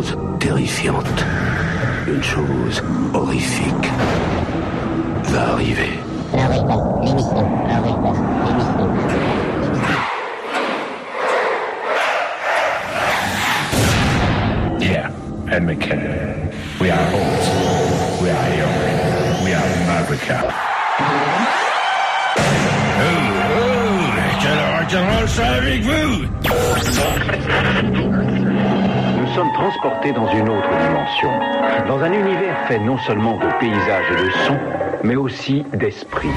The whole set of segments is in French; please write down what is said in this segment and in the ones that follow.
chose terrifiante, une chose horrifique va arriver. dans une autre dimension, dans un univers fait non seulement de paysages et de sons, mais aussi d'esprit.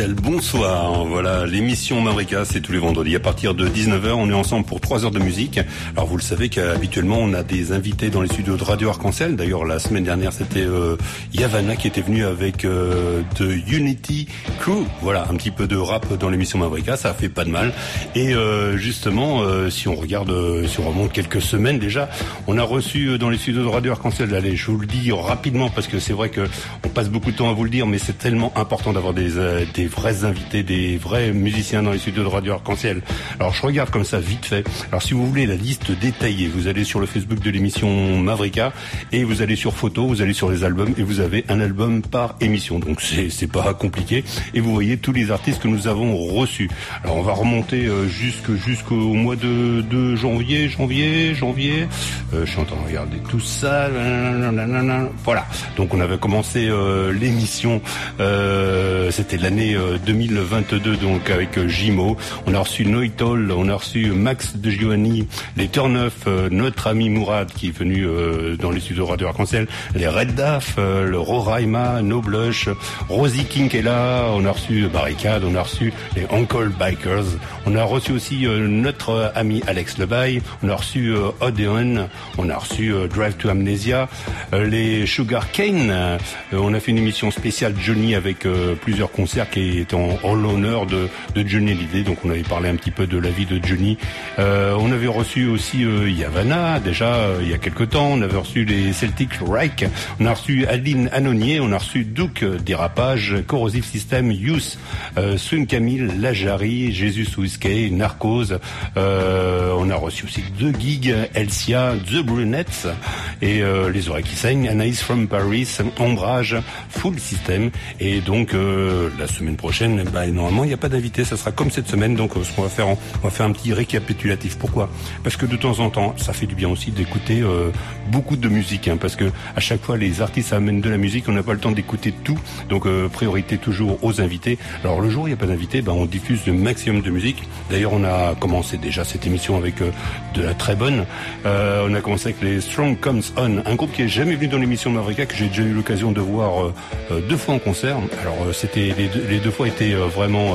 Bonsoir. Voilà, l'émission Mavrika, c'est tous les vendredis. À partir de 19h, on est ensemble pour 3 heures de musique. Alors, vous le savez qu'habituellement, on a des invités dans les studios de Radio Arc-en-Ciel. D'ailleurs, la semaine dernière, c'était euh, Yavana qui était venu avec euh, de Unity Crew. Voilà, un petit peu de rap dans l'émission Mavrika, ça fait pas de mal. Et euh, justement, euh, si on regarde, euh, si on remonte quelques semaines déjà, on a reçu euh, dans les studios de Radio Arc-en-Ciel, allez, je vous le dis rapidement parce que c'est vrai que passe beaucoup de temps à vous le dire, mais c'est tellement important d'avoir des, euh, des vrais invités, des vrais musiciens dans les studios de Radio Arc-en-Ciel. Alors je regarde comme ça vite fait. Alors si vous voulez la liste détaillée, vous allez sur le Facebook de l'émission Mavrika et vous allez sur photo, vous allez sur les albums et vous avez un album par émission. Donc c'est pas compliqué et vous voyez tous les artistes que nous avons reçus. Alors on va remonter euh, jusque jusqu'au mois de, de janvier, janvier, janvier. Euh, je suis en train de regarder tout ça. Voilà. Donc on avait commencé euh, l'émission. euh, C'était l'année euh, 2022 donc avec euh, Jimo. On a reçu Noitol, on a reçu Max de Giovanni, les Turneuf, euh, notre ami Mourad qui est venu euh, dans les studios Radio Arc-en-Ciel, les Red Daf, euh, le Roraima, No Blush, Rosie King est là, on a reçu Barricade, on a reçu les Uncle Bikers, on a reçu aussi euh, notre euh, ami Alex Lebaille, on a reçu euh, Odeon, on a reçu euh, Drive to Amnesia, euh, les Sugar Cane, euh, on a fait une émission spéciale Johnny avec euh, plusieurs concerts qui étaient en, l'honneur de, Johnny Hallyday, donc on avait parlé un petit peu de la vie de Johnny. Euh, on avait reçu aussi euh, Yavana déjà euh, il y a quelque temps, on avait reçu les Celtic Reich, on a reçu Adeline Anonier, on a reçu Duke euh, Dérapage, Corrosive System, Youth, euh, Swing Camille, Lajari, Jesus Whiskey, Narcose, euh, on a reçu aussi The Gig, Elsia, The Brunettes et euh, Les Oreilles saignent, Anaïs from Paris, Ombrage, Full System et donc euh, la semaine prochaine, bah, normalement il n'y a pas d'invité, ça sera comme cette semaine donc euh, ce qu'on va faire, on va faire un petit récapitulatif. Pourquoi? Parce que de temps en temps, ça fait du bien aussi d'écouter euh, beaucoup de musique, hein, parce que à chaque fois les artistes amènent de la musique, on n'a pas le temps d'écouter tout, donc priorité toujours aux invités. Alors le jour où il n'y a pas d'invité, bah, on diffuse le maximum de musique. D'ailleurs on a commencé déjà cette émission avec de la très bonne. On a commencé avec les Strong Comes On, un groupe qui est jamais venu dans l'émission Mavrika, que j'ai déjà eu l'occasion de voir euh, euh, deux fois en concert. Alors euh, c'était les deux, fois étaient vraiment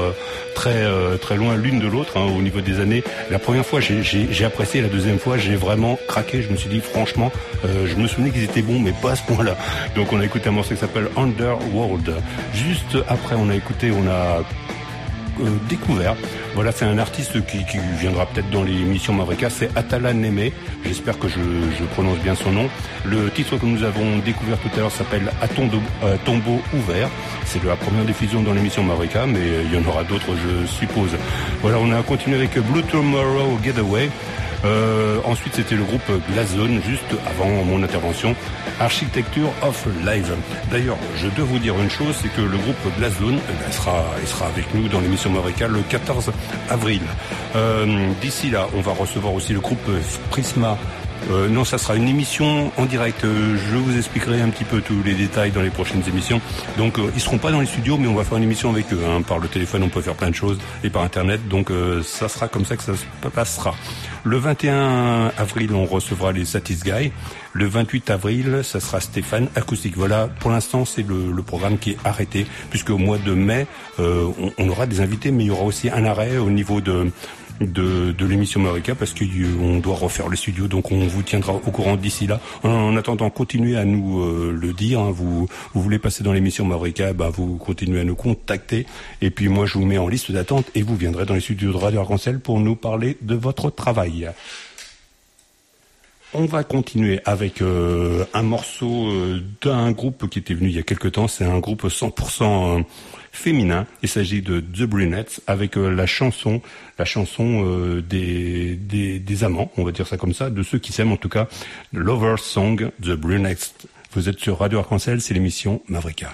très très loin l'une de l'autre hein, au niveau des années. La première fois j'ai- apprécié, la deuxième fois j'ai vraiment craqué. Je me suis dit franchement, je me souvenais qu'ils étaient bons, mais pas à ce point-là. Donc on a écouté un morceau qui s'appelle Underworld. Juste après on a écouté, on a découvert. Voilà, c'est un artiste qui, qui viendra peut-être dans l'émission Mavrika, c'est Atala Neme. J'espère que je, je prononce bien son nom. Le titre que nous avons découvert tout à l'heure s'appelle À tombeau, euh, tombeau ouvert. C'est la première diffusion dans l'émission Mavrika, mais euh, il y en aura d'autres, je suppose. Voilà, on a continué avec Blue Tomorrow Getaway. Euh, ensuite, c'était le groupe Glazone, juste avant mon intervention, Architecture of Live. D'ailleurs, je dois vous dire une chose, c'est que le groupe Glazone eh ben, sera, il sera avec nous dans l'émission Mavrika le 14 avril. Euh, D'ici là, on va recevoir aussi le groupe Prisma euh, non, ça sera une émission en direct. Euh, je vous expliquerai un petit peu tous les détails dans les prochaines émissions. Donc, euh, ils seront pas dans les studios, mais on va faire une émission avec eux. hein. Par le téléphone, on peut faire plein de choses et par Internet. Donc, euh, ça sera comme ça que ça se passera. Le 21 avril, on recevra les Satis Guy. Le 28 avril, ça sera Stéphane Acoustique. Voilà, pour l'instant, c'est le, le programme qui est arrêté, puisque au mois de mai, euh, on, on aura des invités, mais il y aura aussi un arrêt au niveau de de, de l'émission Marika parce qu'on doit refaire le studio, donc on vous tiendra au courant d'ici là. En, en attendant, continuez à nous euh, le dire. hein. vous, vous voulez passer dans l'émission Marika, bah, vous continuez à nous contacter. Et puis moi, je vous mets en liste d'attente et vous viendrez dans les studios de Radio Arc-en-Ciel pour nous parler de votre travail. On va continuer avec euh, un morceau euh, d'un groupe qui était venu il y a quelque temps. C'est un groupe 100% féminin. Il s'agit de The Brunettes avec euh, la chanson, la chanson euh, des, des, amants, on va dire ça comme ça, de ceux qui s'aiment en tout cas, Lover's Song, The Brunettes. Vous êtes sur Radio Arc-en-Ciel, c'est l'émission Mavrika.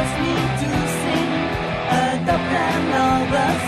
us need to sing, adopt another song.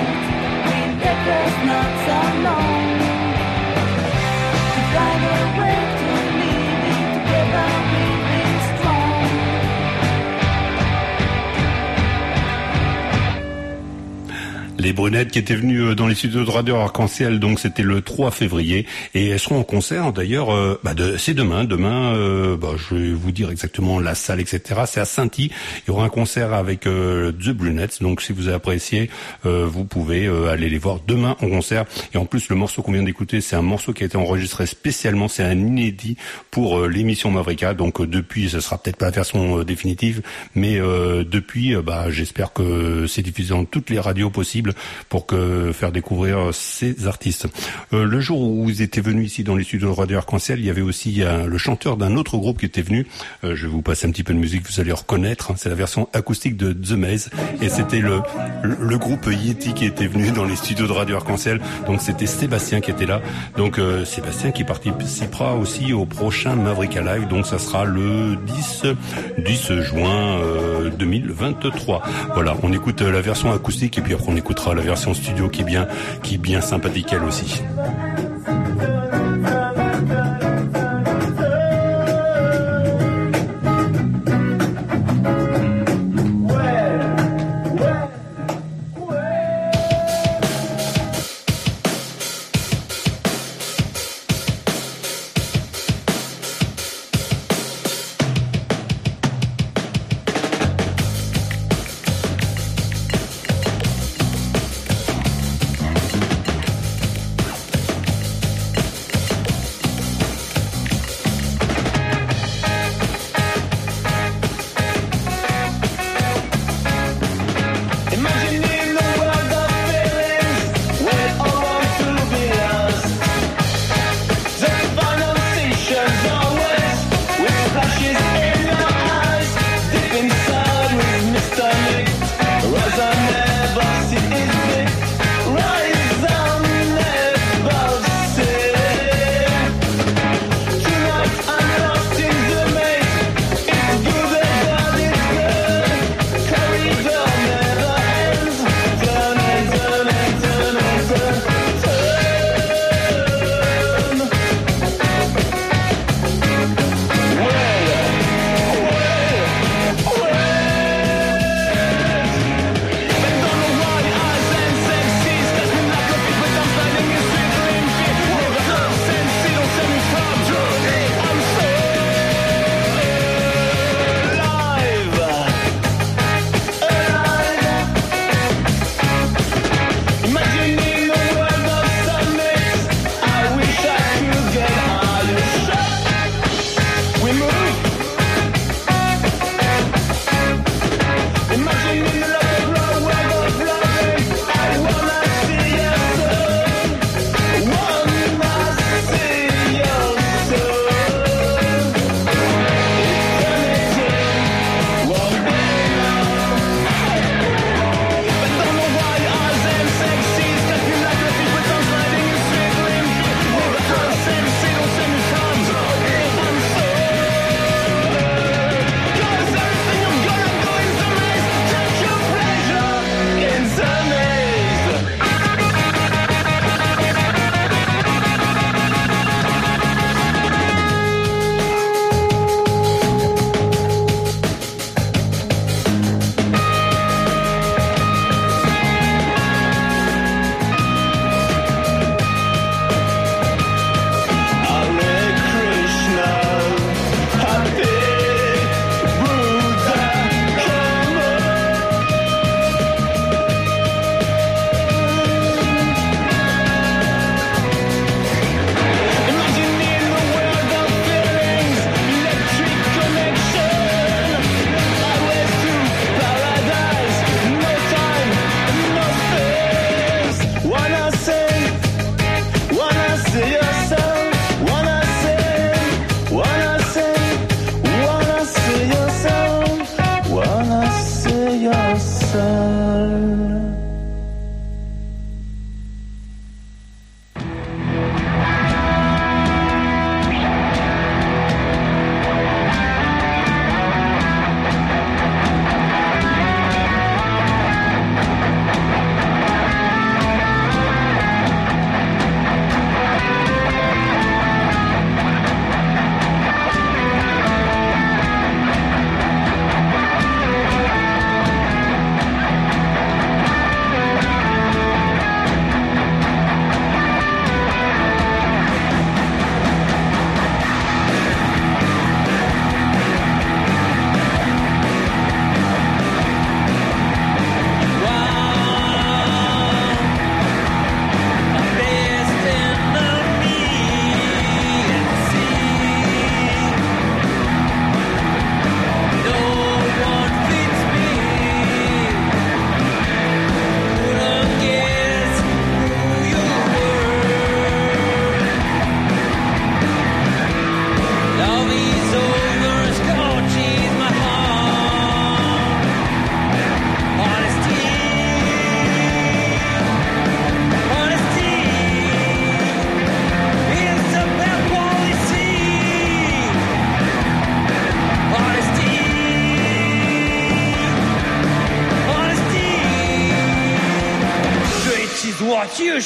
let me Les brunettes qui étaient venues euh, dans les studios de Radio Arc-en-Ciel, donc c'était le 3 février, et elles seront en concert d'ailleurs, euh, bah, c'est demain, demain, euh, bah, je vais vous dire exactement la salle, etc. C'est à Saint-Y, il y aura un concert avec The Brunettes, donc si vous euh, vous pouvez aller les voir demain en concert. Et en plus, le morceau qu'on vient d'écouter, c'est un morceau qui a été enregistré spécialement, c'est un inédit pour l'émission Mavrika, donc depuis, ce sera peut-être pas la version définitive, mais depuis, bah, j'espère que c'est diffusé dans toutes les radios possibles pour que faire découvrir euh, ces artistes. Euh, le jour où vous étiez venu ici dans les studios de Radio Arc-en-Ciel, il y avait aussi euh, le chanteur d'un autre groupe qui était venu. Euh, je vous passer un petit peu de musique, vous allez reconnaître. hein. C'est la version acoustique de The Maze et c'était le, le, groupe Yeti qui était venu dans les studios de Radio Arc-en-Ciel. Donc c'était Sébastien qui était là. Donc euh, Sébastien qui participera aussi au prochain Mavrika Live. Donc ça sera le 10 10 juin euh, 2023. Voilà, on écoute euh, la version acoustique et puis après on la version studio qui est bien sympathique elle aussi.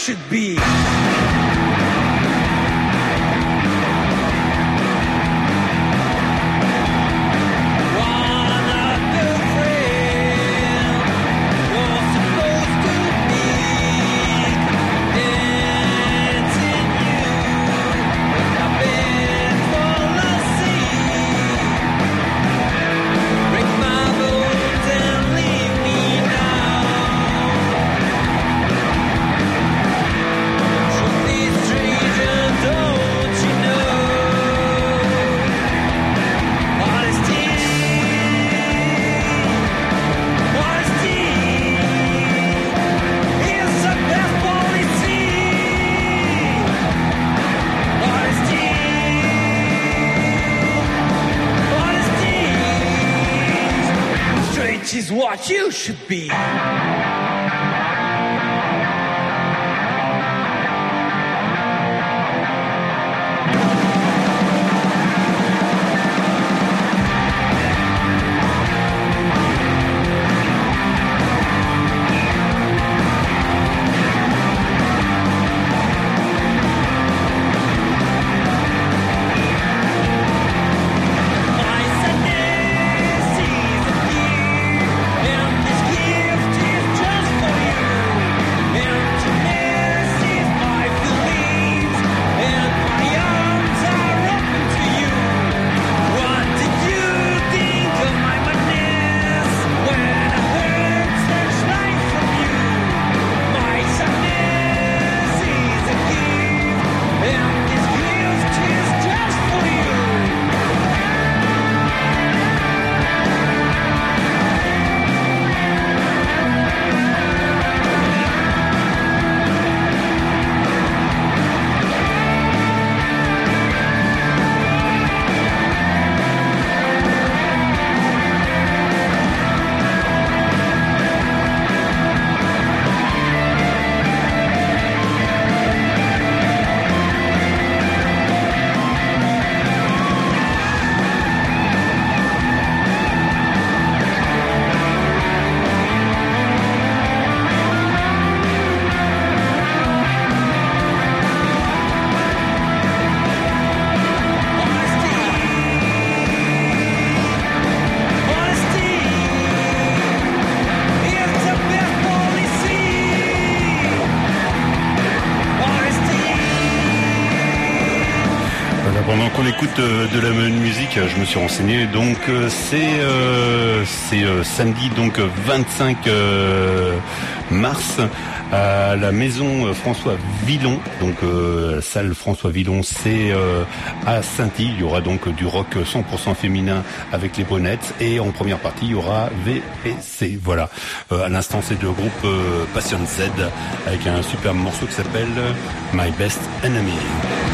Should be. Euh, de la musique, je me suis renseigné. Donc euh, c'est euh, c'est samedi donc euh, 25 euh, mars à la maison François Villon. Donc euh, salle François Villon, c'est à Saint-Y. Il y aura donc du rock 100% féminin avec les bonnettes et en première partie il y aura VPC. Voilà. À l'instant c'est le groupe Passion Z avec un super morceau qui s'appelle My Best Enemy.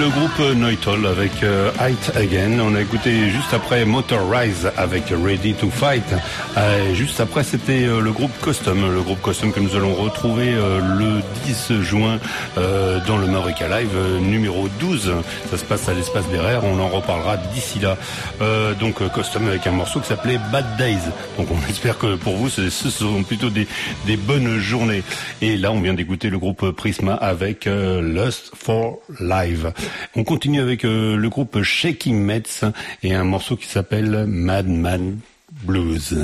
Le groupe Neutral avec euh, Height Again. On a écouté juste après Motor Rise avec Ready to Fight. Euh, juste après, c'était euh, le groupe Custom. Le groupe Custom que nous allons retrouver le 10 juin dans le Maurica Live numéro 12. Ça se passe à l'espace Berrère. On en reparlera d'ici là. Donc Custom avec un morceau qui s'appelait Bad Days. Donc on espère que pour vous, ce sont plutôt des, des bonnes journées. Et là, on vient d'écouter le groupe Prisma avec Lust for Live. On continue avec euh, le groupe Shaking Mets et un morceau qui s'appelle Madman Blues.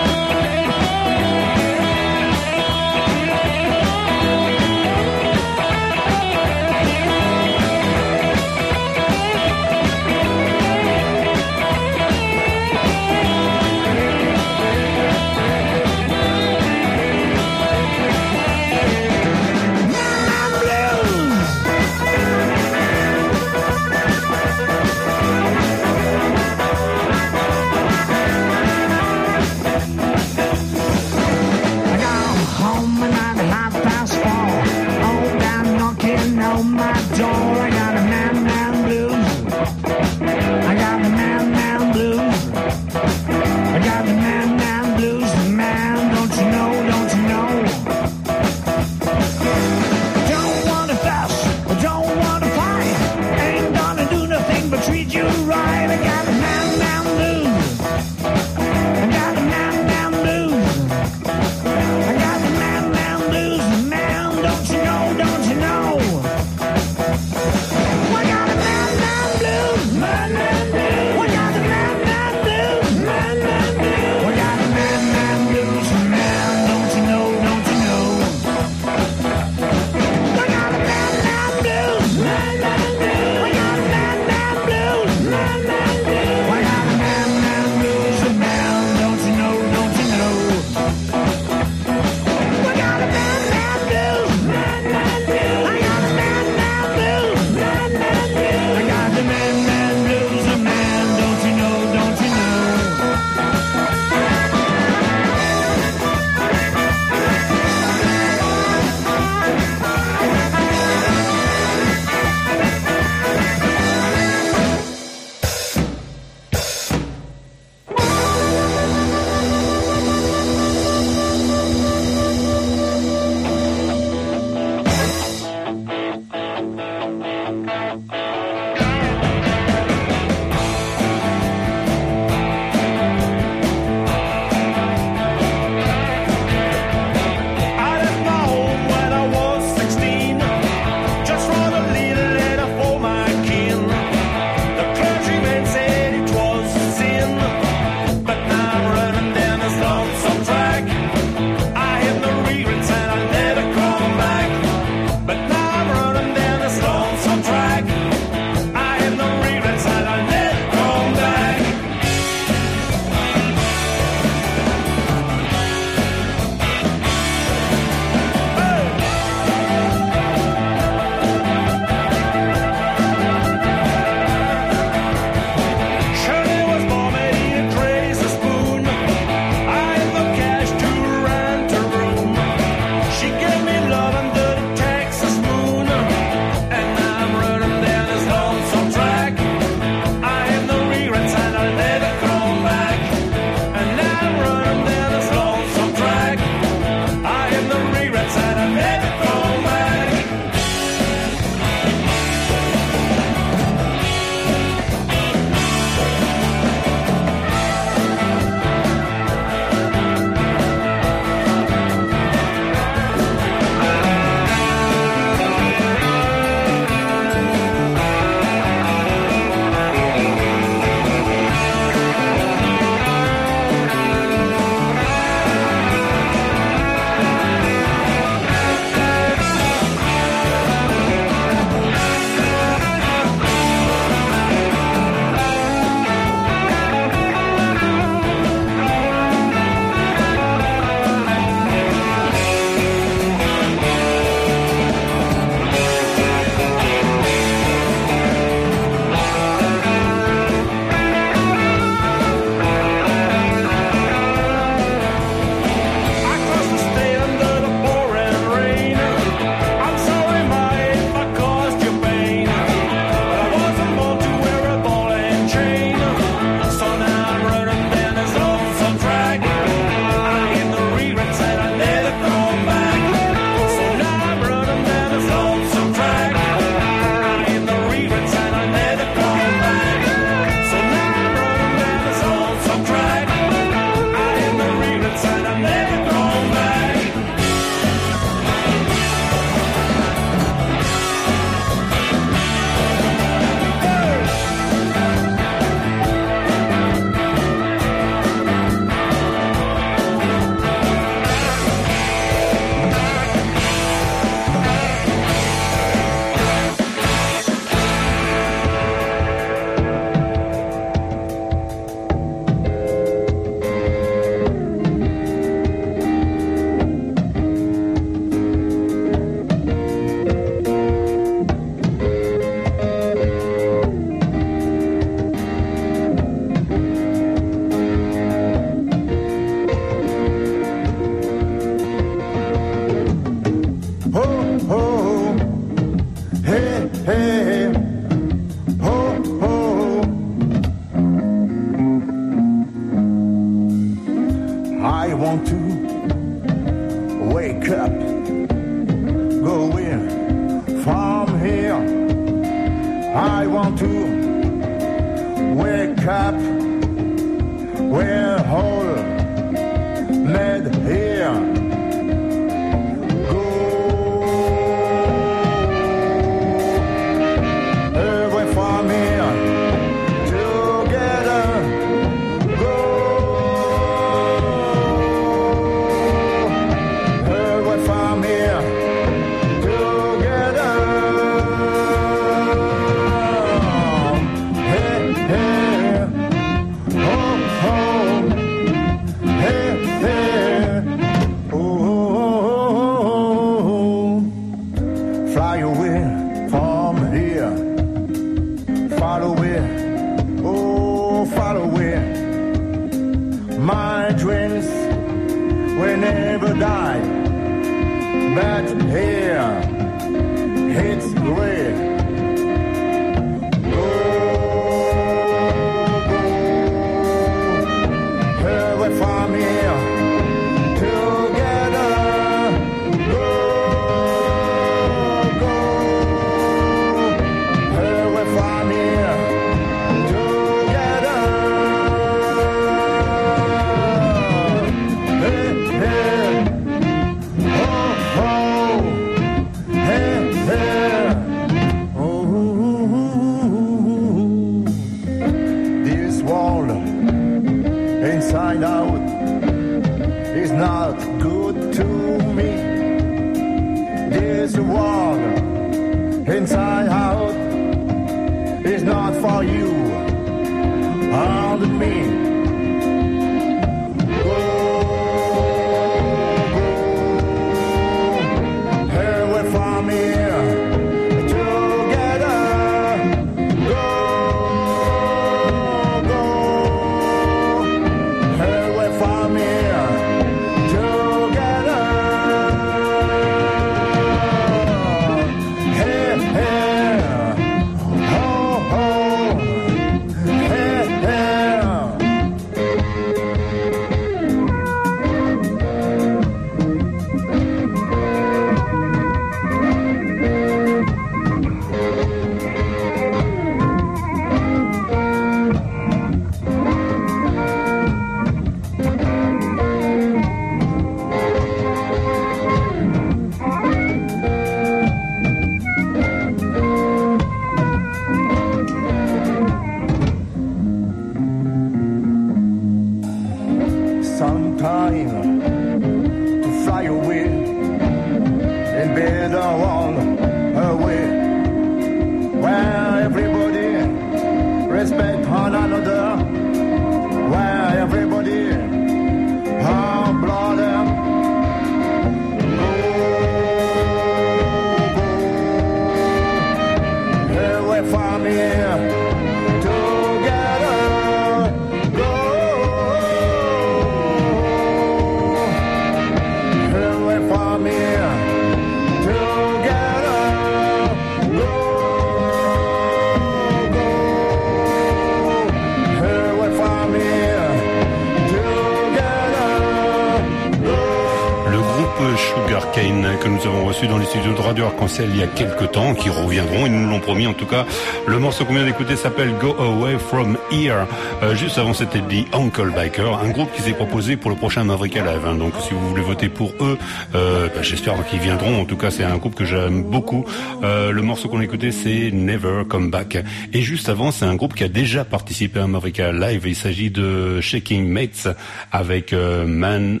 Arc-en-Ciel il y a quelques temps, qui reviendront, ils nous l'ont promis en tout cas. Le morceau qu'on vient d'écouter s'appelle Go Away From Here. Euh, juste avant c'était The Uncle Biker, un groupe qui s'est proposé pour le prochain Maverick Live. hein. Donc si vous voulez voter pour eux, euh, bah, j'espère qu'ils viendront. En tout cas c'est un groupe que j'aime beaucoup. Euh, le morceau qu'on a écouté c'est Never Come Back. Et juste avant c'est un groupe qui a déjà participé à un Maverick Live. Il s'agit de Shaking Mates avec Man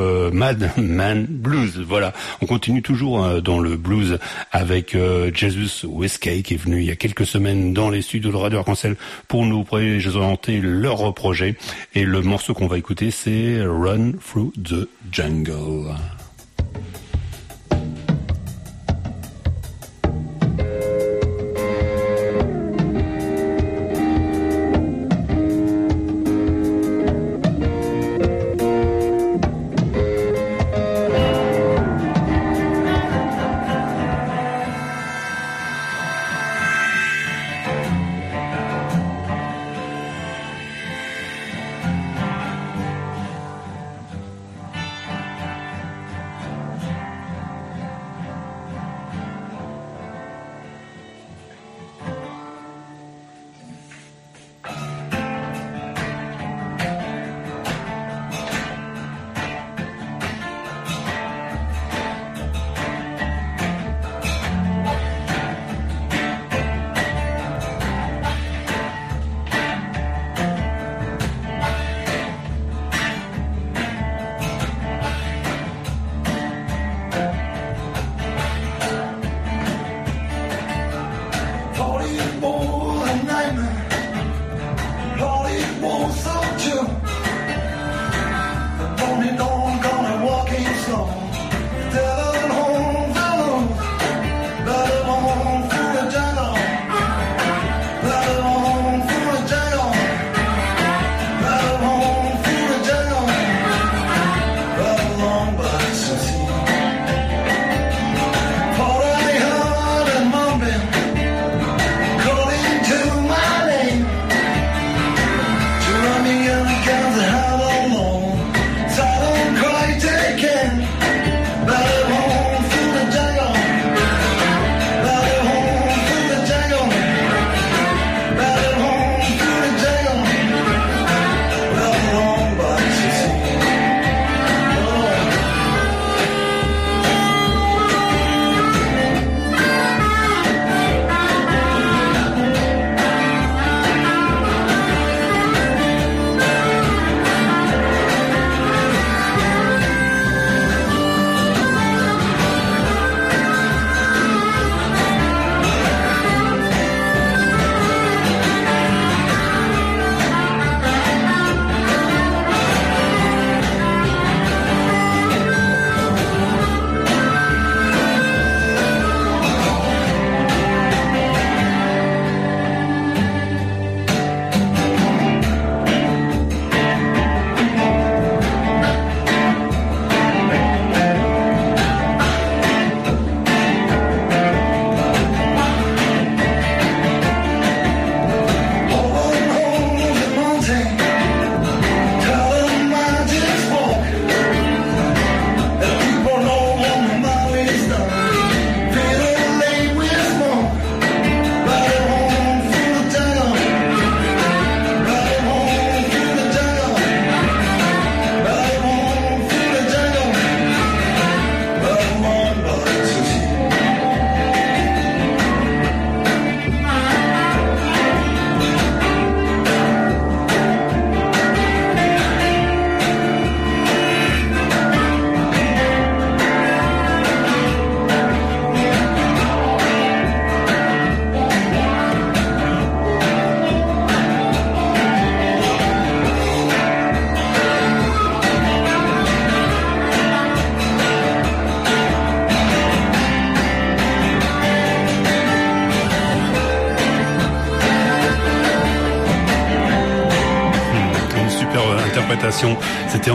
euh, Mad Man Blues. Voilà, on continue toujours euh, dans le blues avec euh, Jesus Whiskey qui est venu il y a quelques semaines dans les studios de Radio Arc-en-Ciel pour nous présenter leur projet. Et le morceau qu'on va écouter, c'est Run Through the Jungle.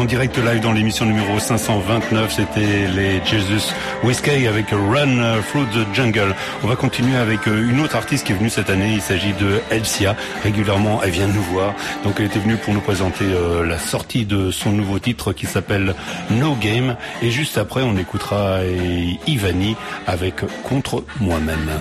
En direct live dans l'émission numéro 529. C'était les Jesus Whiskey avec Run Through the Jungle. On va continuer avec euh, une autre artiste qui est venue cette année. Il s'agit de Elsia. Régulièrement, elle vient nous voir. Donc elle était venue pour nous présenter euh, la sortie de son nouveau titre qui s'appelle No Game. Et juste après, on écoutera Ivani avec Contre moi-même.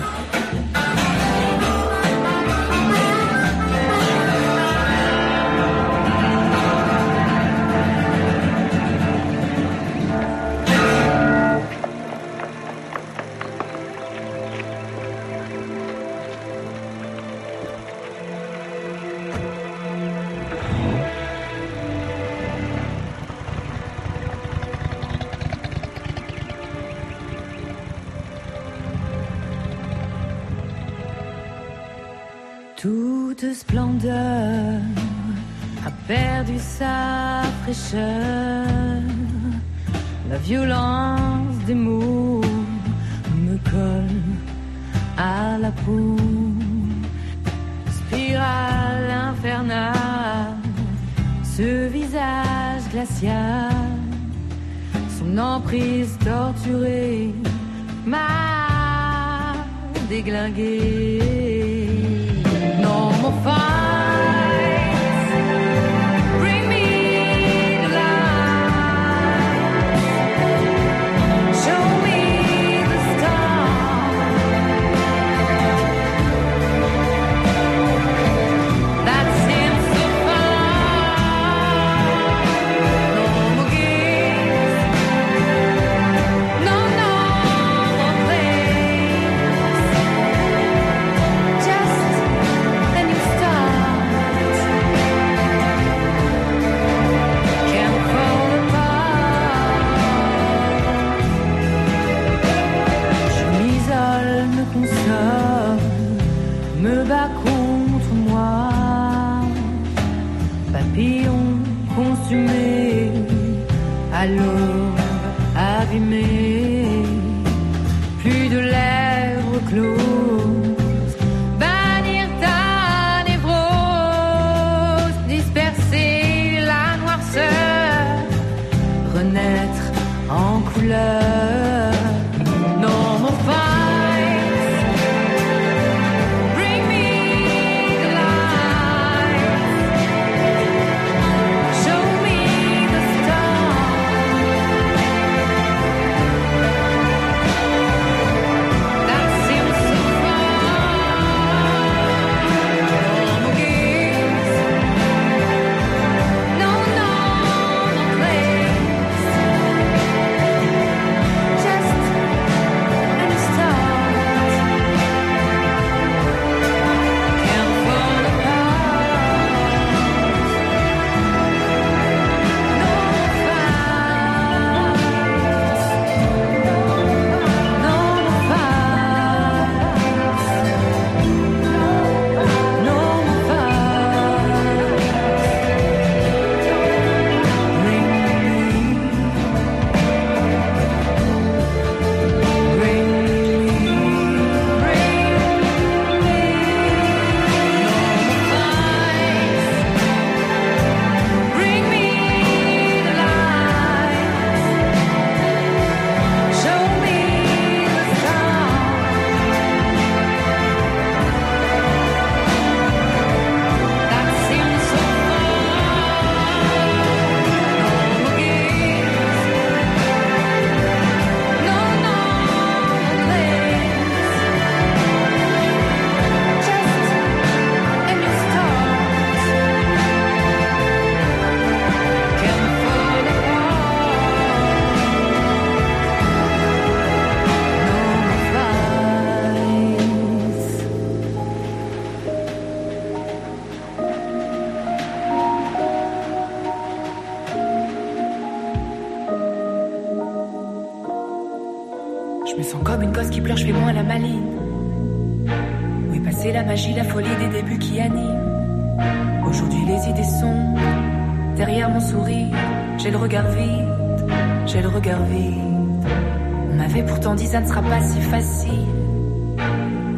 ne sera pas si facile.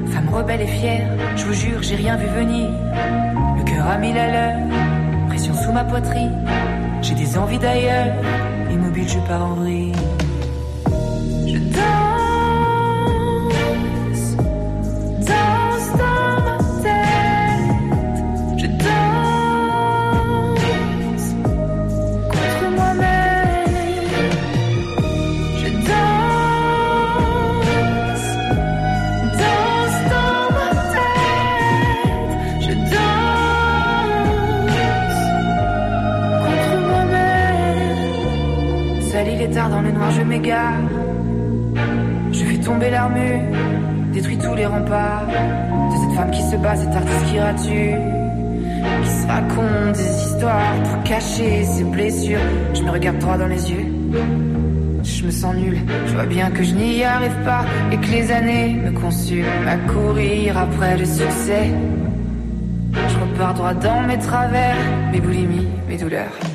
Femme rebelle et fière, je vous jure, j'ai rien vu venir. Le cœur a mille à l'heure, pression sous ma poitrine. J'ai des envies d'ailleurs, immobile, je pars en rire. qui se raconte des histoires pour cacher ses blessures. Je me regarde droit dans les yeux. Je me sens nul, je vois bien que je n'y arrive pas et que les années me consument à courir après le succès. Je repars droit dans mes travers, mes boulimies, mes douleurs.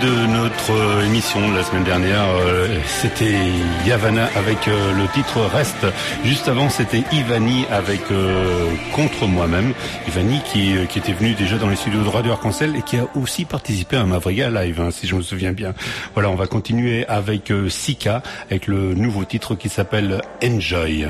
De notre euh, émission de la semaine dernière. Euh, C'était Yavana avec euh, le titre Reste. Juste avant, c'était Ivani avec euh, Contre moi-même. Ivani qui, qui était venu déjà dans les studios de Radio Arc-en-Ciel et qui a aussi participé à Mavriga Live, hein, si je me souviens bien. Voilà, on va continuer avec Sika, avec le nouveau titre qui s'appelle Enjoy.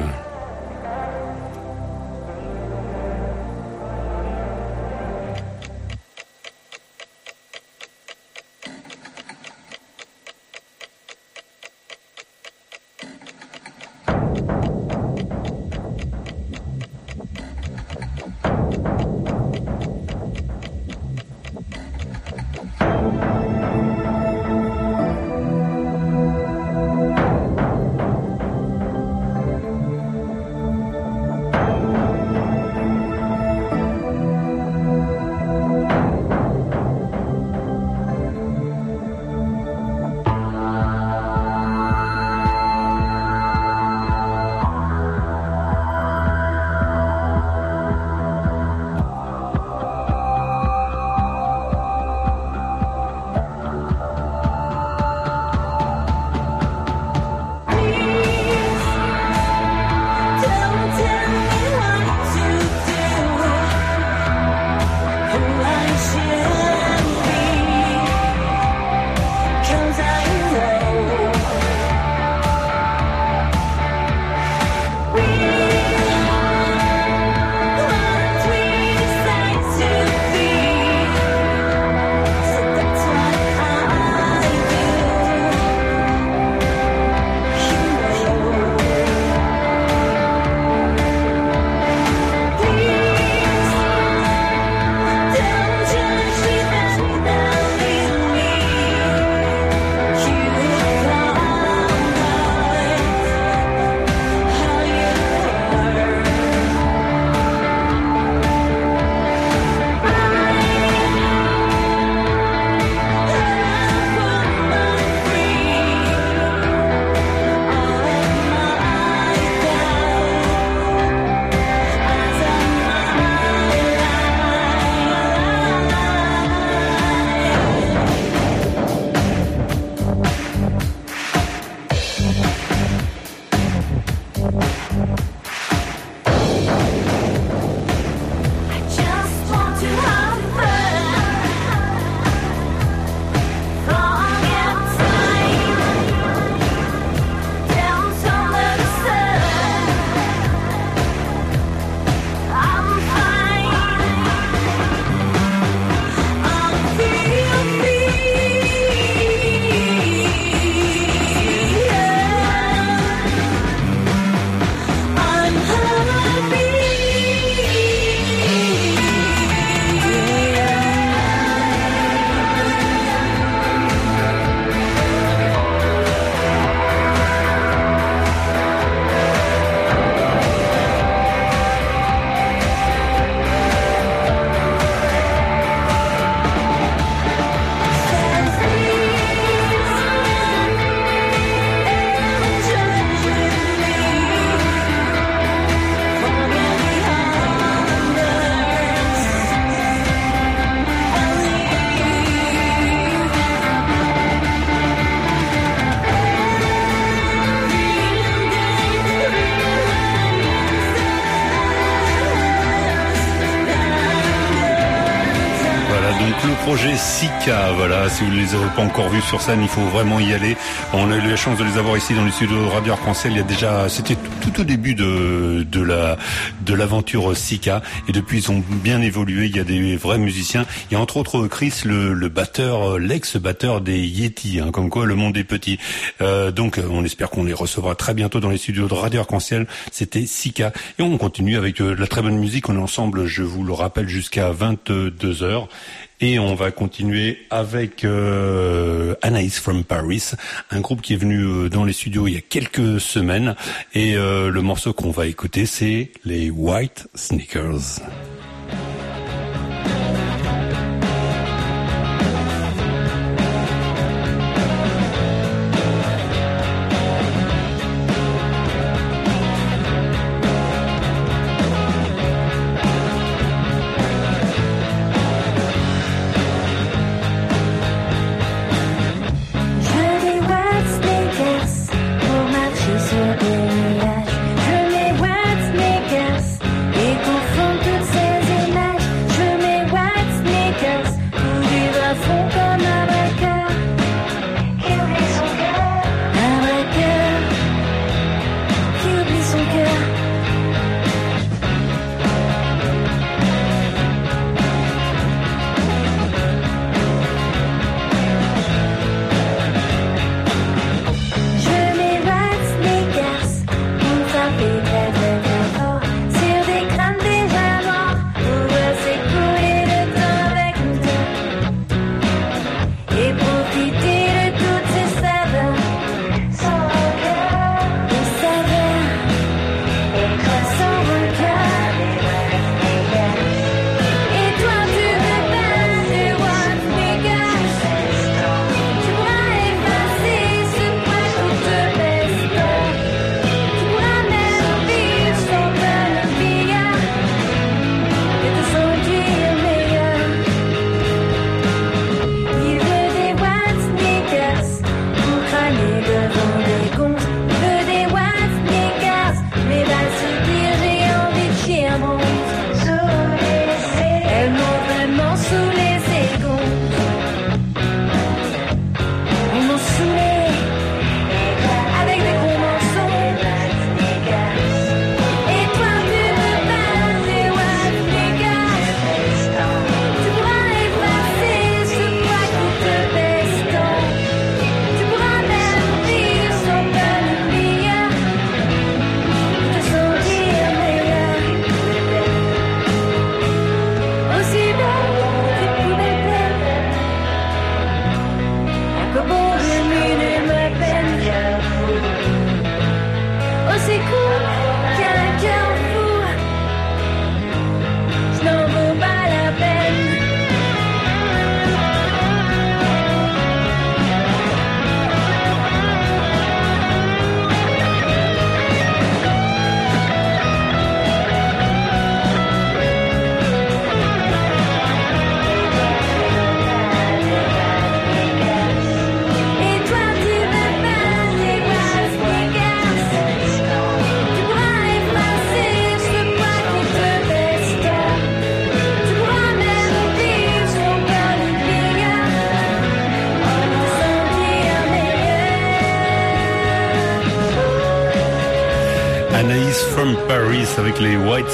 Si vous ne les avez pas encore vus sur scène, il faut vraiment y aller. On a eu la chance de les avoir ici dans les studios de Radio Arc-en-Ciel. Il y a déjà, c'était tout au début de, de la de l'aventure Sika. Et depuis, ils ont bien évolué. Il y a des vrais musiciens. Il y a entre autres Chris, le, le batteur, l'ex-batteur des Yeti. Hein, comme quoi, le monde est petit. Euh, donc, on espère qu'on les recevra très bientôt dans les studios de Radio Arc-en-Ciel. C'était Sika. Et on continue avec de la très bonne musique. On est ensemble, je vous le rappelle, jusqu'à 22 heures. Et on va continuer avec euh, Anaïs from Paris, un groupe qui est venu euh, dans les studios il y a quelques semaines. Et euh, le morceau qu'on va écouter, c'est les White Sneakers.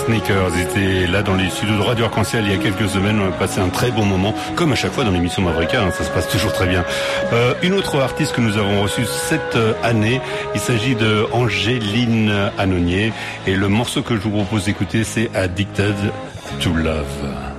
Sneakers était là dans les studios de Radio Arc-en-Ciel il y a quelques semaines. On a passé un très bon moment, comme à chaque fois dans l'émission Mavrika, hein, ça se passe toujours très bien. Euh, une autre artiste que nous avons reçue cette euh, année, il s'agit de Angéline Annonier. Et le morceau que je vous propose d'écouter, c'est Addicted to Love.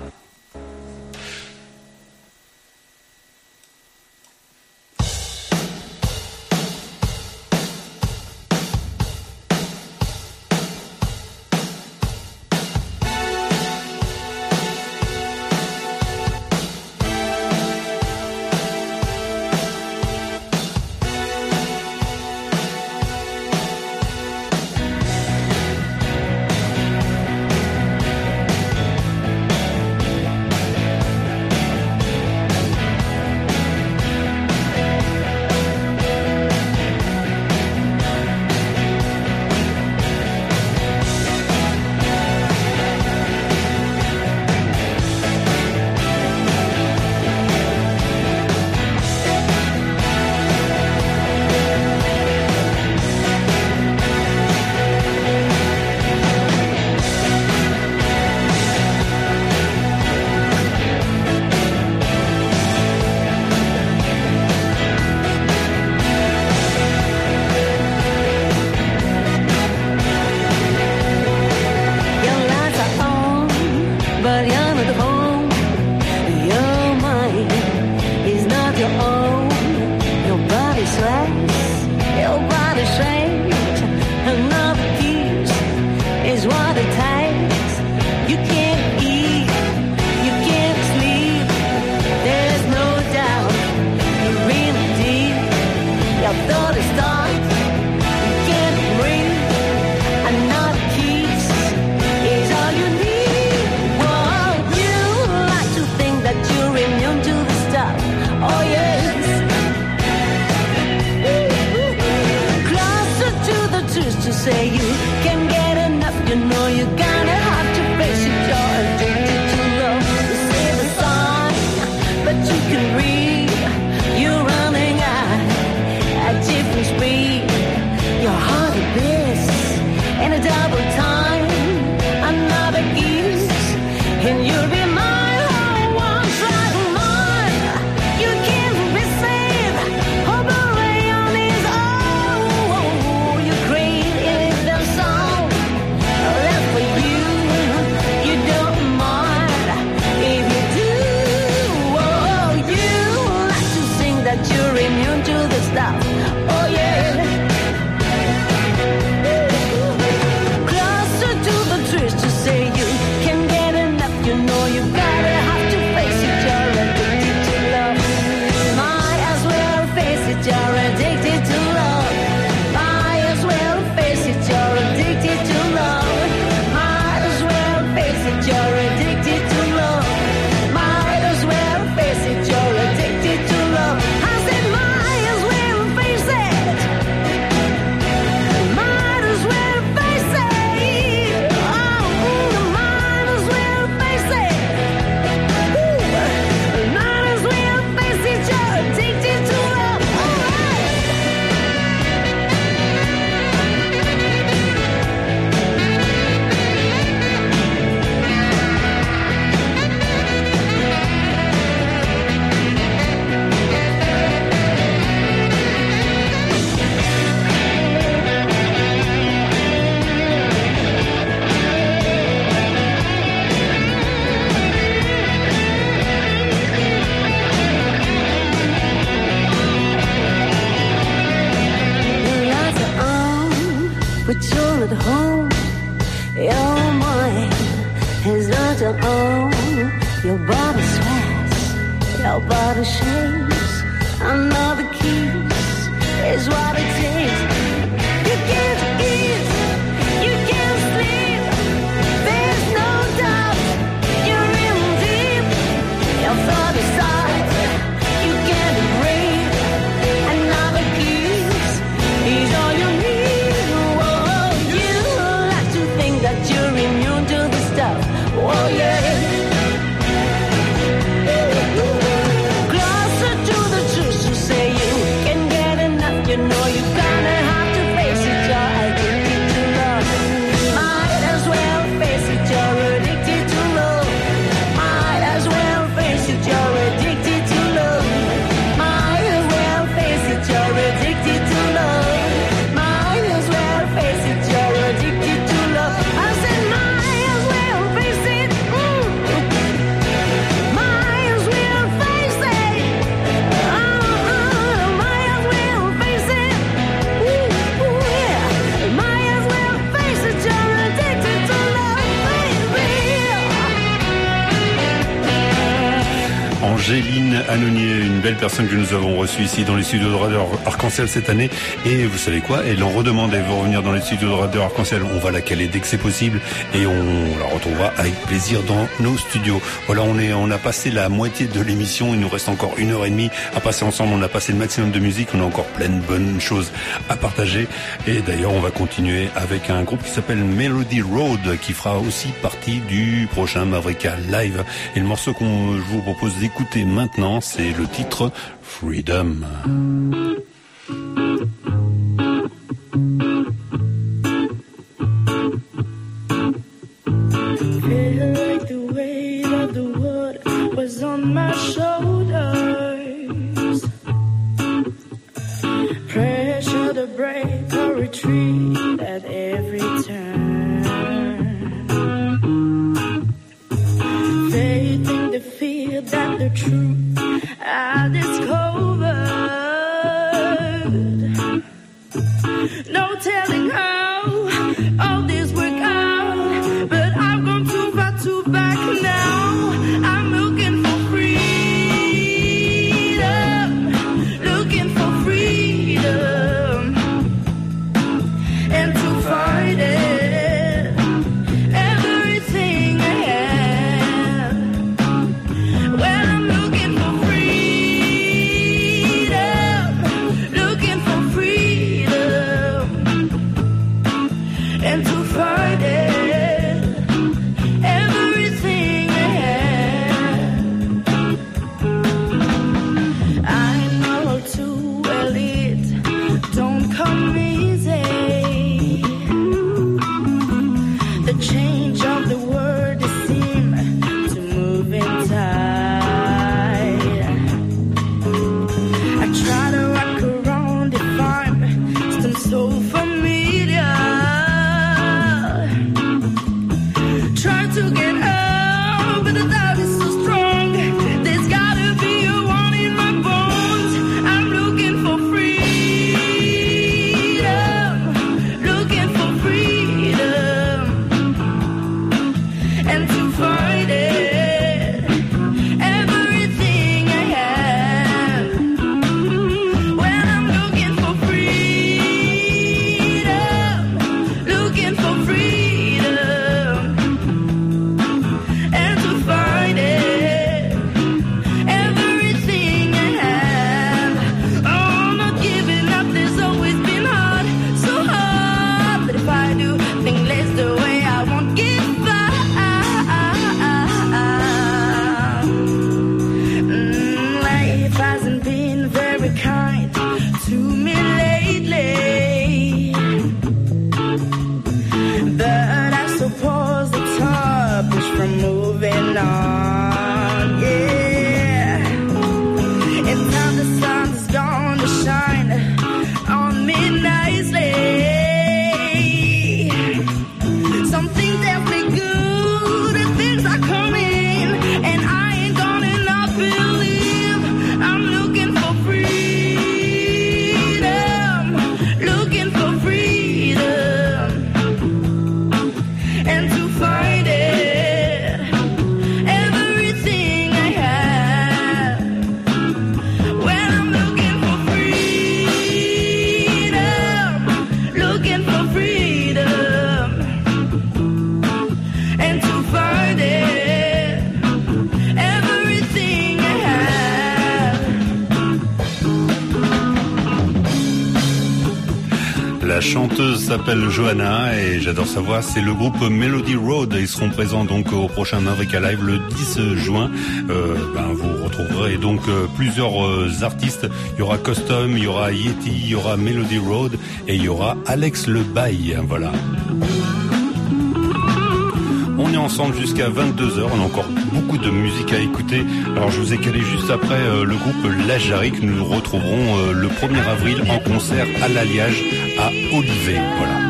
Que nous avons reçue ici dans les studios de Radio Arc-en-Ciel cette année. Et vous savez quoi? Elle en redemande, elle veut revenir dans les studios de Radio Arc-en-Ciel. On va la caler dès que c'est possible et on la retrouvera avec plaisir dans nos studios. Voilà, on est, on a passé la moitié de l'émission. Il nous reste encore une heure et demie à passer ensemble. On a passé le maximum de musique. On a encore plein de bonnes choses à partager. Et d'ailleurs, on va continuer avec un groupe qui s'appelle Melody Road qui fera aussi partie du prochain Mavrika Live. Et le morceau qu'on vous propose d'écouter maintenant, c'est le titre Freedom. S'appelle Johanna et j'adore sa voix. C'est le groupe Melody Road. Ils seront présents donc au prochain Mavrika Live le 10 juin. Euh, ben, vous retrouverez donc euh, plusieurs euh, artistes. Il y aura Custom, il y aura Yeti, il y aura Melody Road et il y aura Alex Le Bail. Voilà. On est ensemble jusqu'à 22h. On a encore beaucoup de musique à écouter. Alors je vous ai calé juste après le groupe La Jarry que nous retrouverons le 1er avril en concert à l'Alliage à Olivet. Voilà.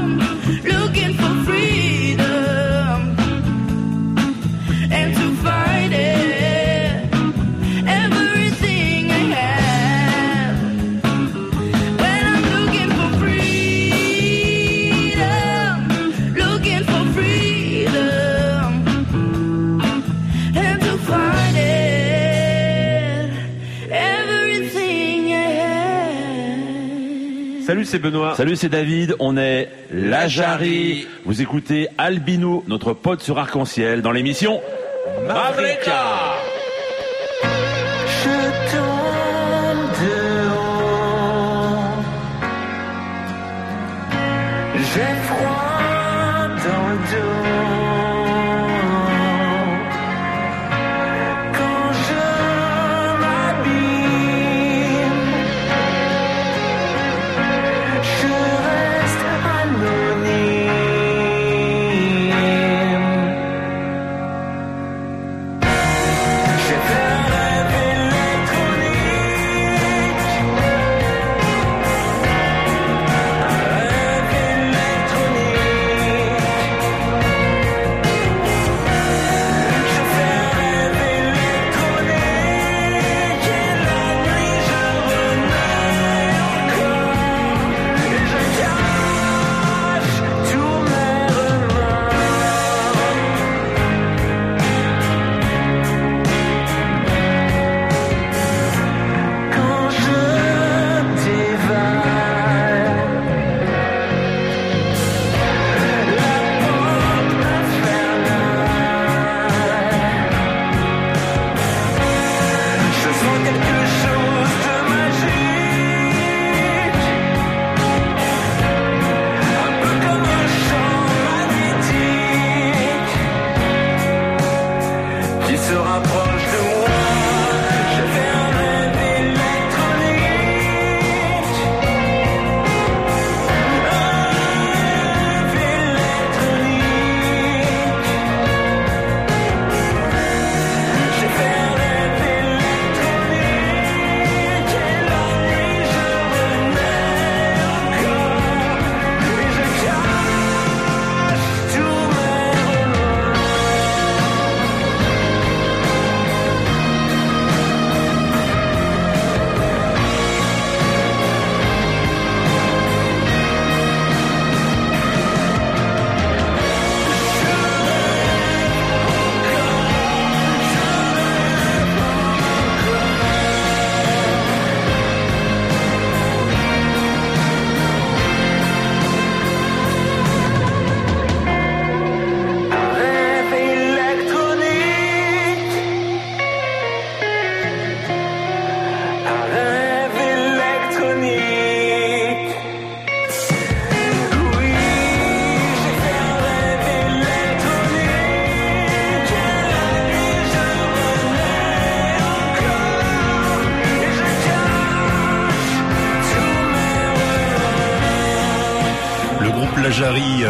C'est Benoît. Salut, c'est David. On est La Jarry. Vous écoutez Albino, notre pote sur Arc-en-Ciel, dans l'émission Mavrika.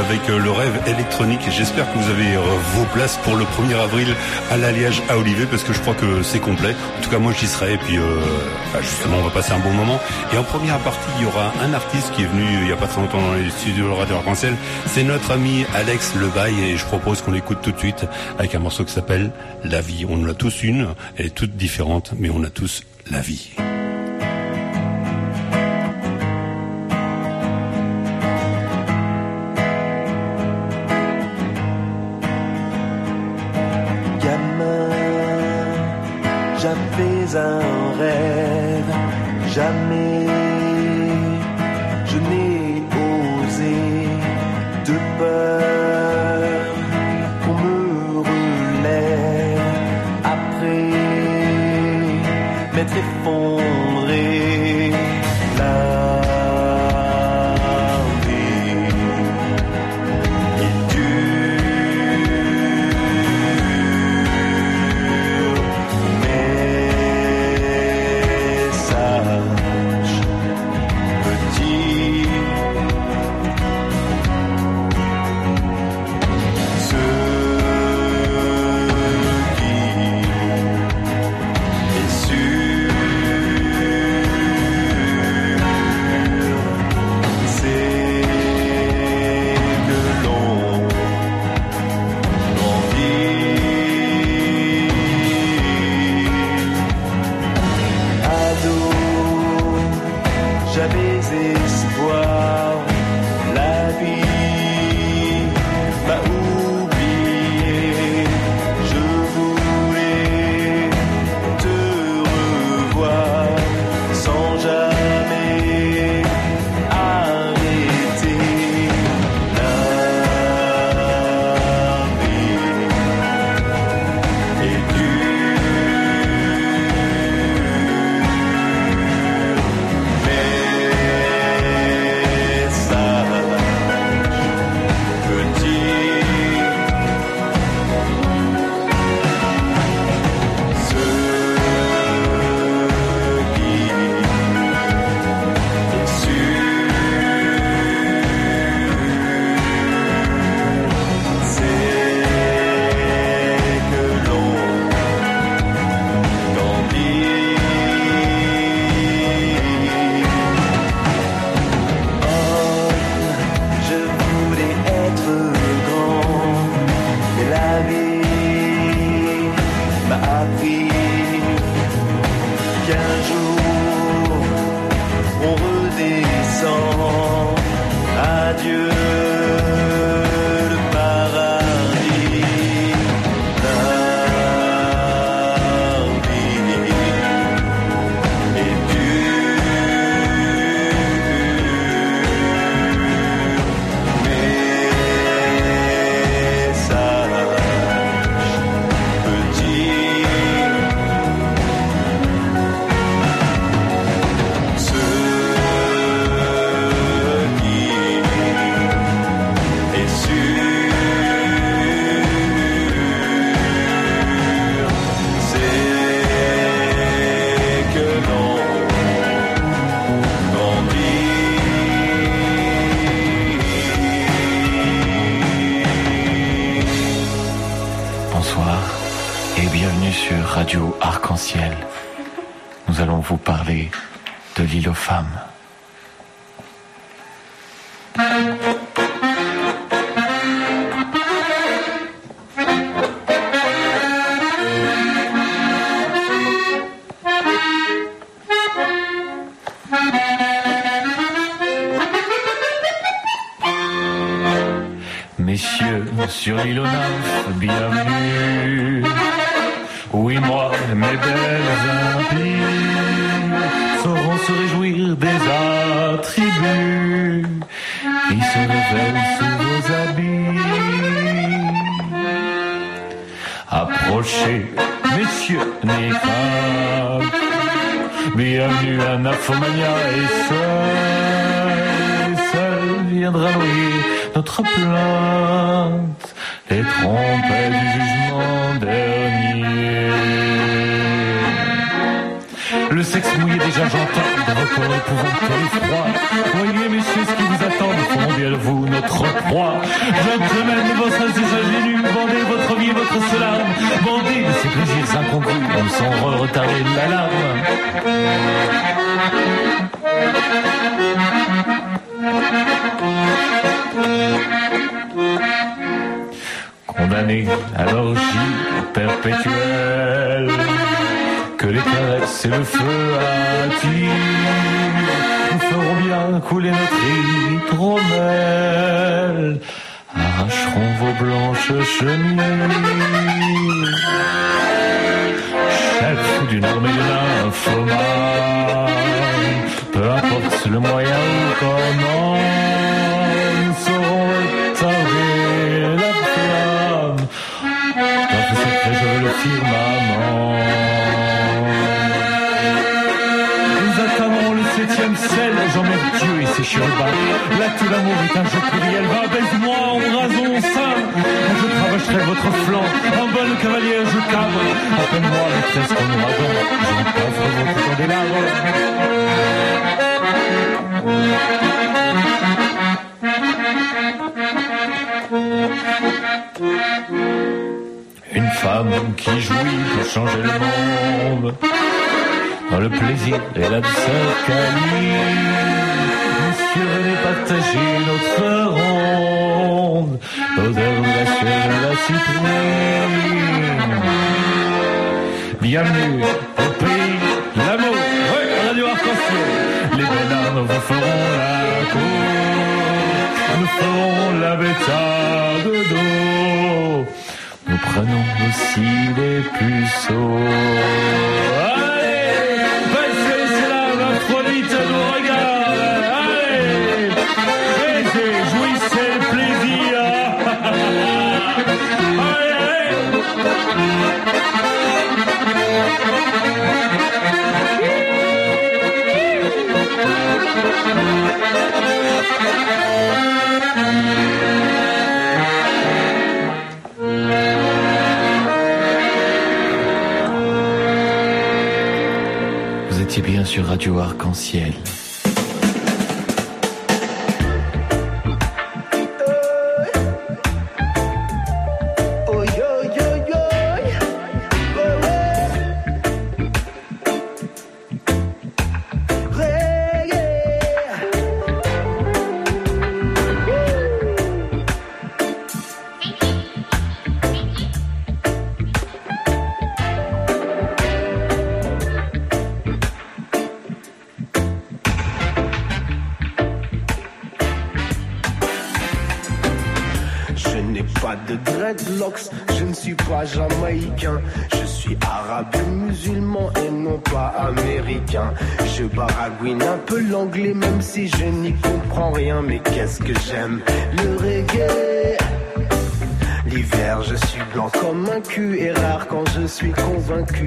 Avec euh, le rêve électronique. J'espère que vous avez euh, vos places pour le 1er avril à l'alliage à Olivet parce que je crois que c'est complet. En tout cas, moi j'y serai et puis euh, bah, justement on va passer un bon moment. Et en première partie, il y aura un artiste qui est venu il y a pas très longtemps dans les studios de Radio Arc-en-Ciel. C'est notre ami Alex Lebaille et je propose qu'on l'écoute tout de suite avec un morceau qui s'appelle La vie. On en a tous une, elle est toute différente, mais on a tous la vie.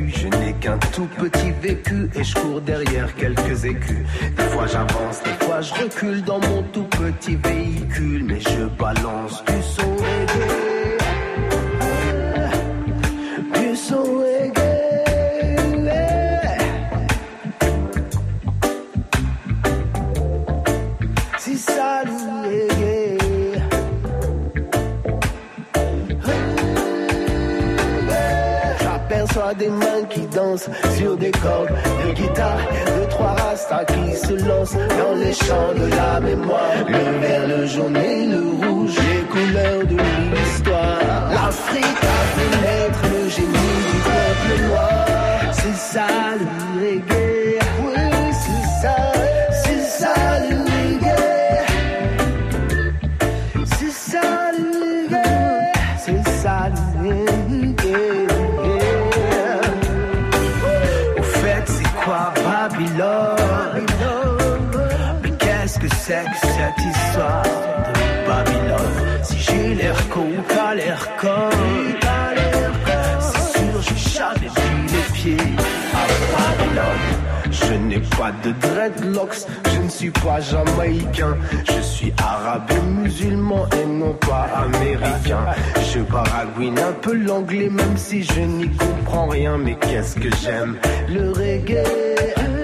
Je n'ai qu'un tout petit vécu et je cours derrière quelques écus. Des fois j'avance, des fois je recule dans mon tout petit véhicule, mais je balance du son aigué. Du son aigué. Si ça I did my sur des cordes de guitare, de trois rastas qui se lancent dans les champs de la mémoire. Le vert, le jaune et le rouge, les couleurs de l'histoire. L'Afrique a fait naître le génie du peuple noir. C'est ça le reggae, pas de dreadlocks, je ne suis pas jamaïcain. Je suis arabe et musulman et non pas américain. Je baragouine un peu l'anglais même si je n'y comprends rien. Mais qu'est-ce que j'aime? Le reggae.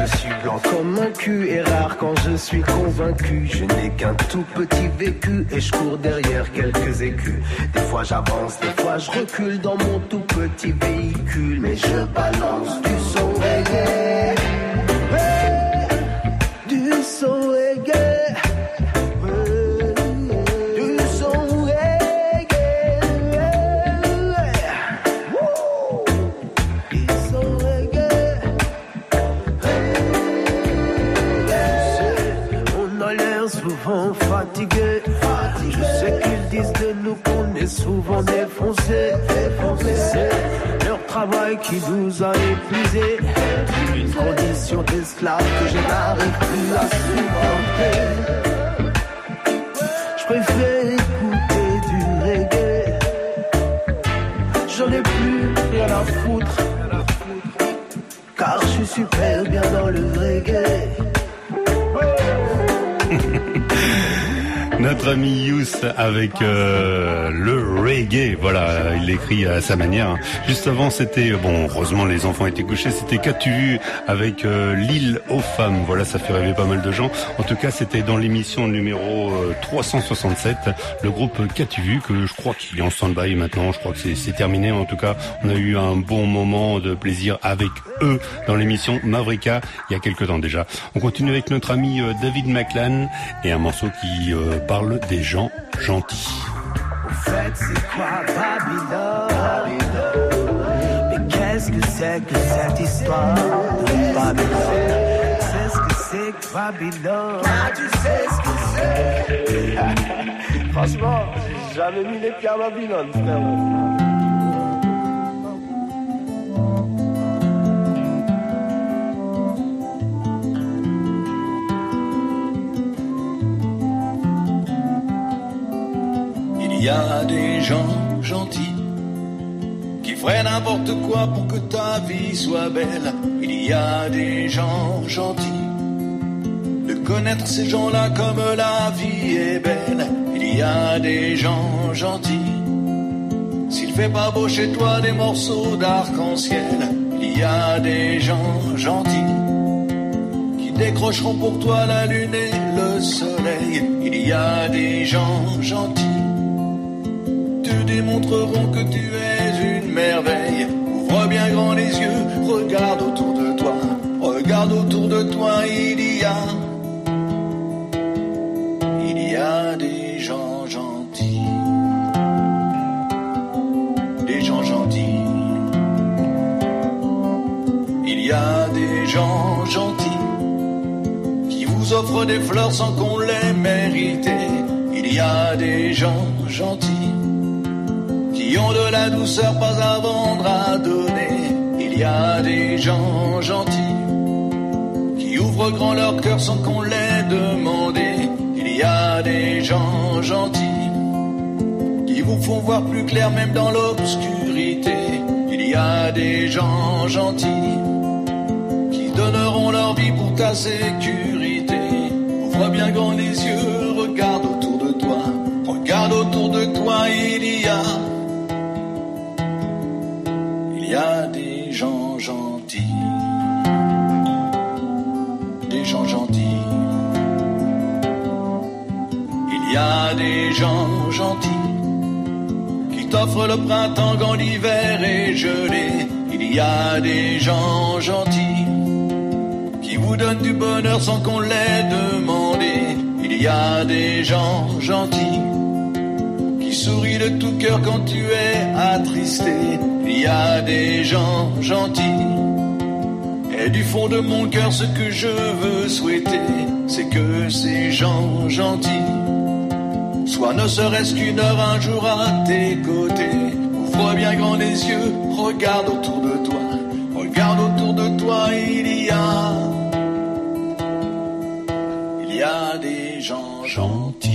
Je suis blanc comme un cul et rare quand je suis convaincu. Je n'ai qu'un tout petit vécu et je cours derrière quelques écus. Des fois j'avance, des fois je recule dans mon tout petit véhicule. Mais je balance du son. Qui nous a épuisés. Une condition d'esclave que je n'arrive plus à supporter. Je préfère écouter du reggae. J'en ai plus rien à foutre. Car je suis super bien dans le reggae. Notre ami Youss avec euh, le reggae, voilà, il l'écrit à sa manière. Juste avant, c'était bon, heureusement les enfants étaient couchés, c'était qu'as-tu vu avec euh, l'île aux femmes. Voilà, ça fait rêver pas mal de gens. En tout cas, c'était dans l'émission numéro euh, 367, le groupe qu'as-tu vu que je crois qu'il est en stand-by maintenant. Je crois que c'est- terminé. En tout cas, on a eu un bon moment de plaisir avec eux dans l'émission Mavrika il y a quelques temps déjà. On continue avec notre ami euh, David McLan et un morceau qui euh, parle des gens gentils. Au fait, c'est quoi Babylone? Mais qu'est-ce que c'est que cette histoire de Babylone? Ce que c'est que Babylone? Ah, tu sais ce que c'est Franchement, j'ai jamais mis les pieds à Babylone. Il y a des gens gentils qui feraient n'importe quoi pour que ta vie soit belle. Il y a des gens gentils. De connaître ces gens-là comme la vie est belle. Il y a des gens gentils. S'il fait pas beau chez toi des morceaux d'arc-en-ciel, il y a des gens gentils qui décrocheront pour toi la lune et le soleil. Il y a des gens gentils te démontreront que tu es une merveille. Ouvre bien grand les yeux, regarde autour de toi, regarde autour de toi, il y a, il y a des gens gentils, des gens gentils. Il y a des gens gentils qui vous offrent des fleurs sans qu'on les mérite. Il y a des gens gentils qui ont de la douceur pas à vendre à donner. Il y a des gens gentils qui ouvrent grand leur cœur sans qu'on les demande. Des gens gentils qui vous font voir plus clair même dans l'obscurité. Il y a des gens gentils qui donneront leur vie pour ta sécurité. Ouvre bien grand les yeux, regarde autour de toi, regarde autour de toi, il y a il y a des gens gentils, des gens gentils. Il y a des gens gentils qui t'offrent le printemps quand l'hiver est gelé. Il y a des gens gentils qui vous donnent du bonheur sans qu'on l'ait demandé. Il y a des gens gentils qui sourient de tout cœur quand tu es attristé. Il y a des gens gentils. Et du fond de mon cœur, ce que je veux souhaiter, c'est que ces gens gentils soient ne serait-ce qu'une heure un jour à tes côtés. Ouvre bien grand les yeux, regarde autour de toi. Regarde autour de toi, il y a. Il y a des gens gentils.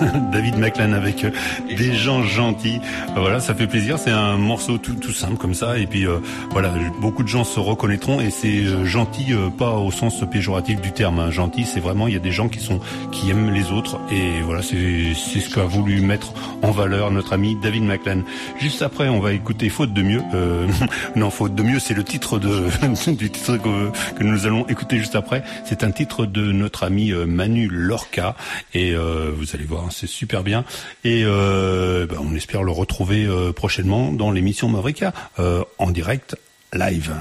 David McLean avec euh, des gens gentils. Voilà, ça fait plaisir. C'est un morceau tout, tout simple comme ça. Et puis euh, voilà, beaucoup de gens se reconnaîtront. Et c'est euh, gentil, euh, pas au sens péjoratif du terme. hein. Gentil, c'est vraiment il y a des gens qui sont qui aiment les autres. Et voilà, c'est c'est ce qu'a voulu mettre en valeur notre ami David McLean. Juste après, on va écouter Faute de mieux. Euh, non, Faute de mieux, c'est le titre de du titre que, que nous allons écouter juste après. C'est un titre de notre ami euh, Manu Lorca. Et vous allez voir, c'est super bien. Et euh, ben, on espère le retrouver euh, prochainement dans l'émission Mavrika euh, en direct live.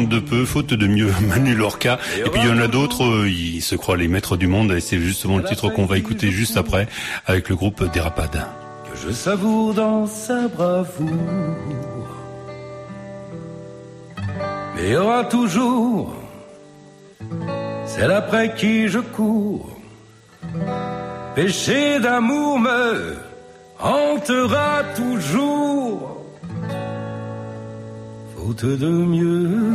de peu, faute de mieux, Manu Lorca. Et puis il y en a d'autres, euh, ils se croient les maîtres du monde, et c'est justement le titre qu'on va écouter juste après avec le groupe Dérapade. Que je savoure dans sa bravoure, mais il y aura toujours celle après qui je cours. Péché d'amour me hantera toujours faute de mieux.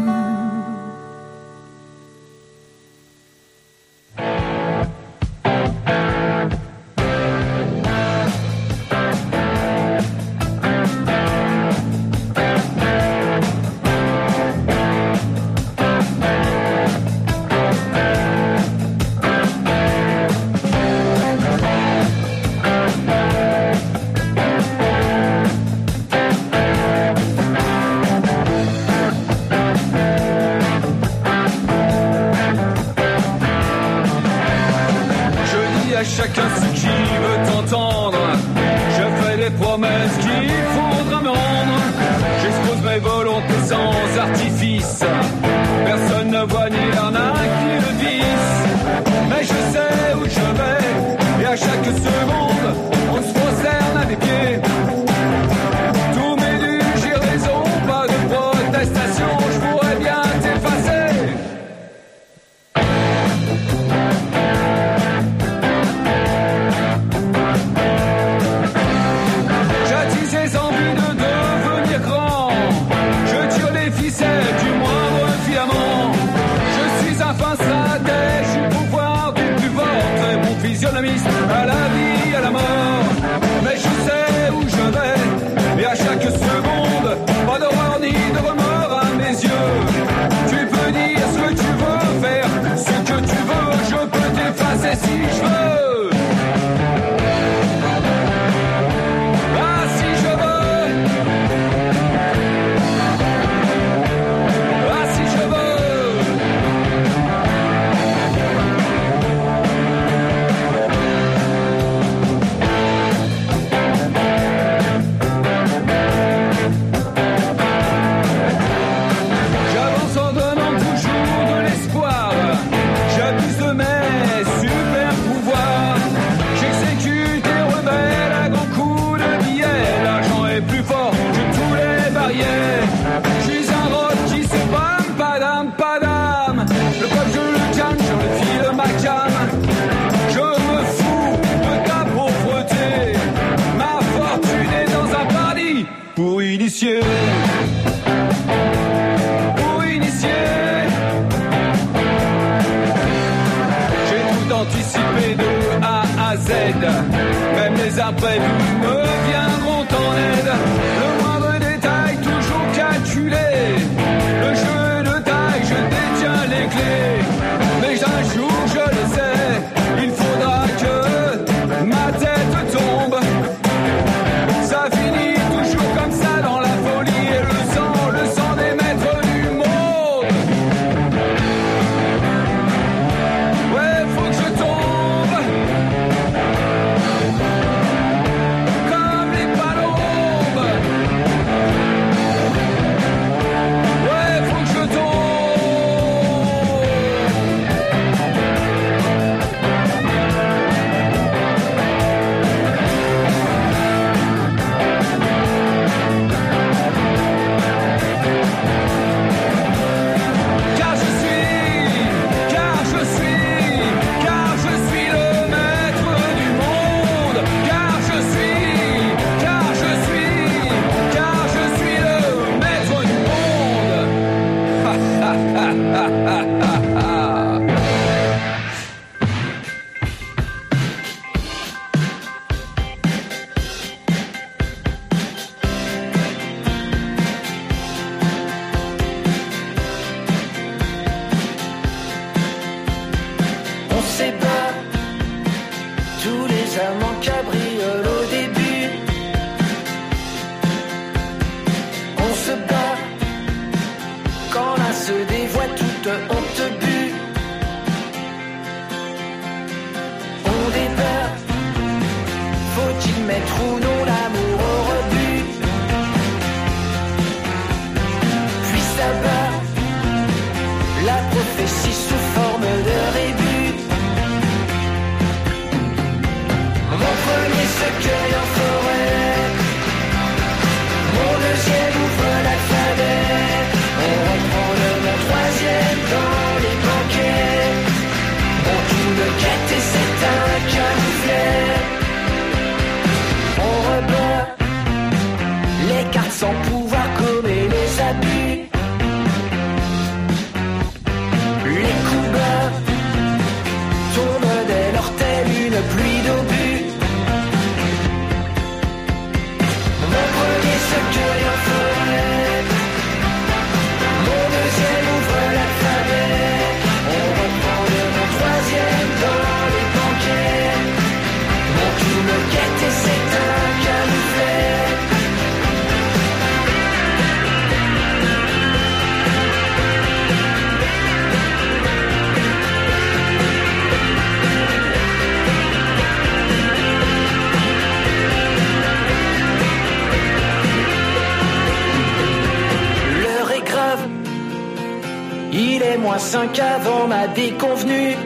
5 avant ma déconvenue.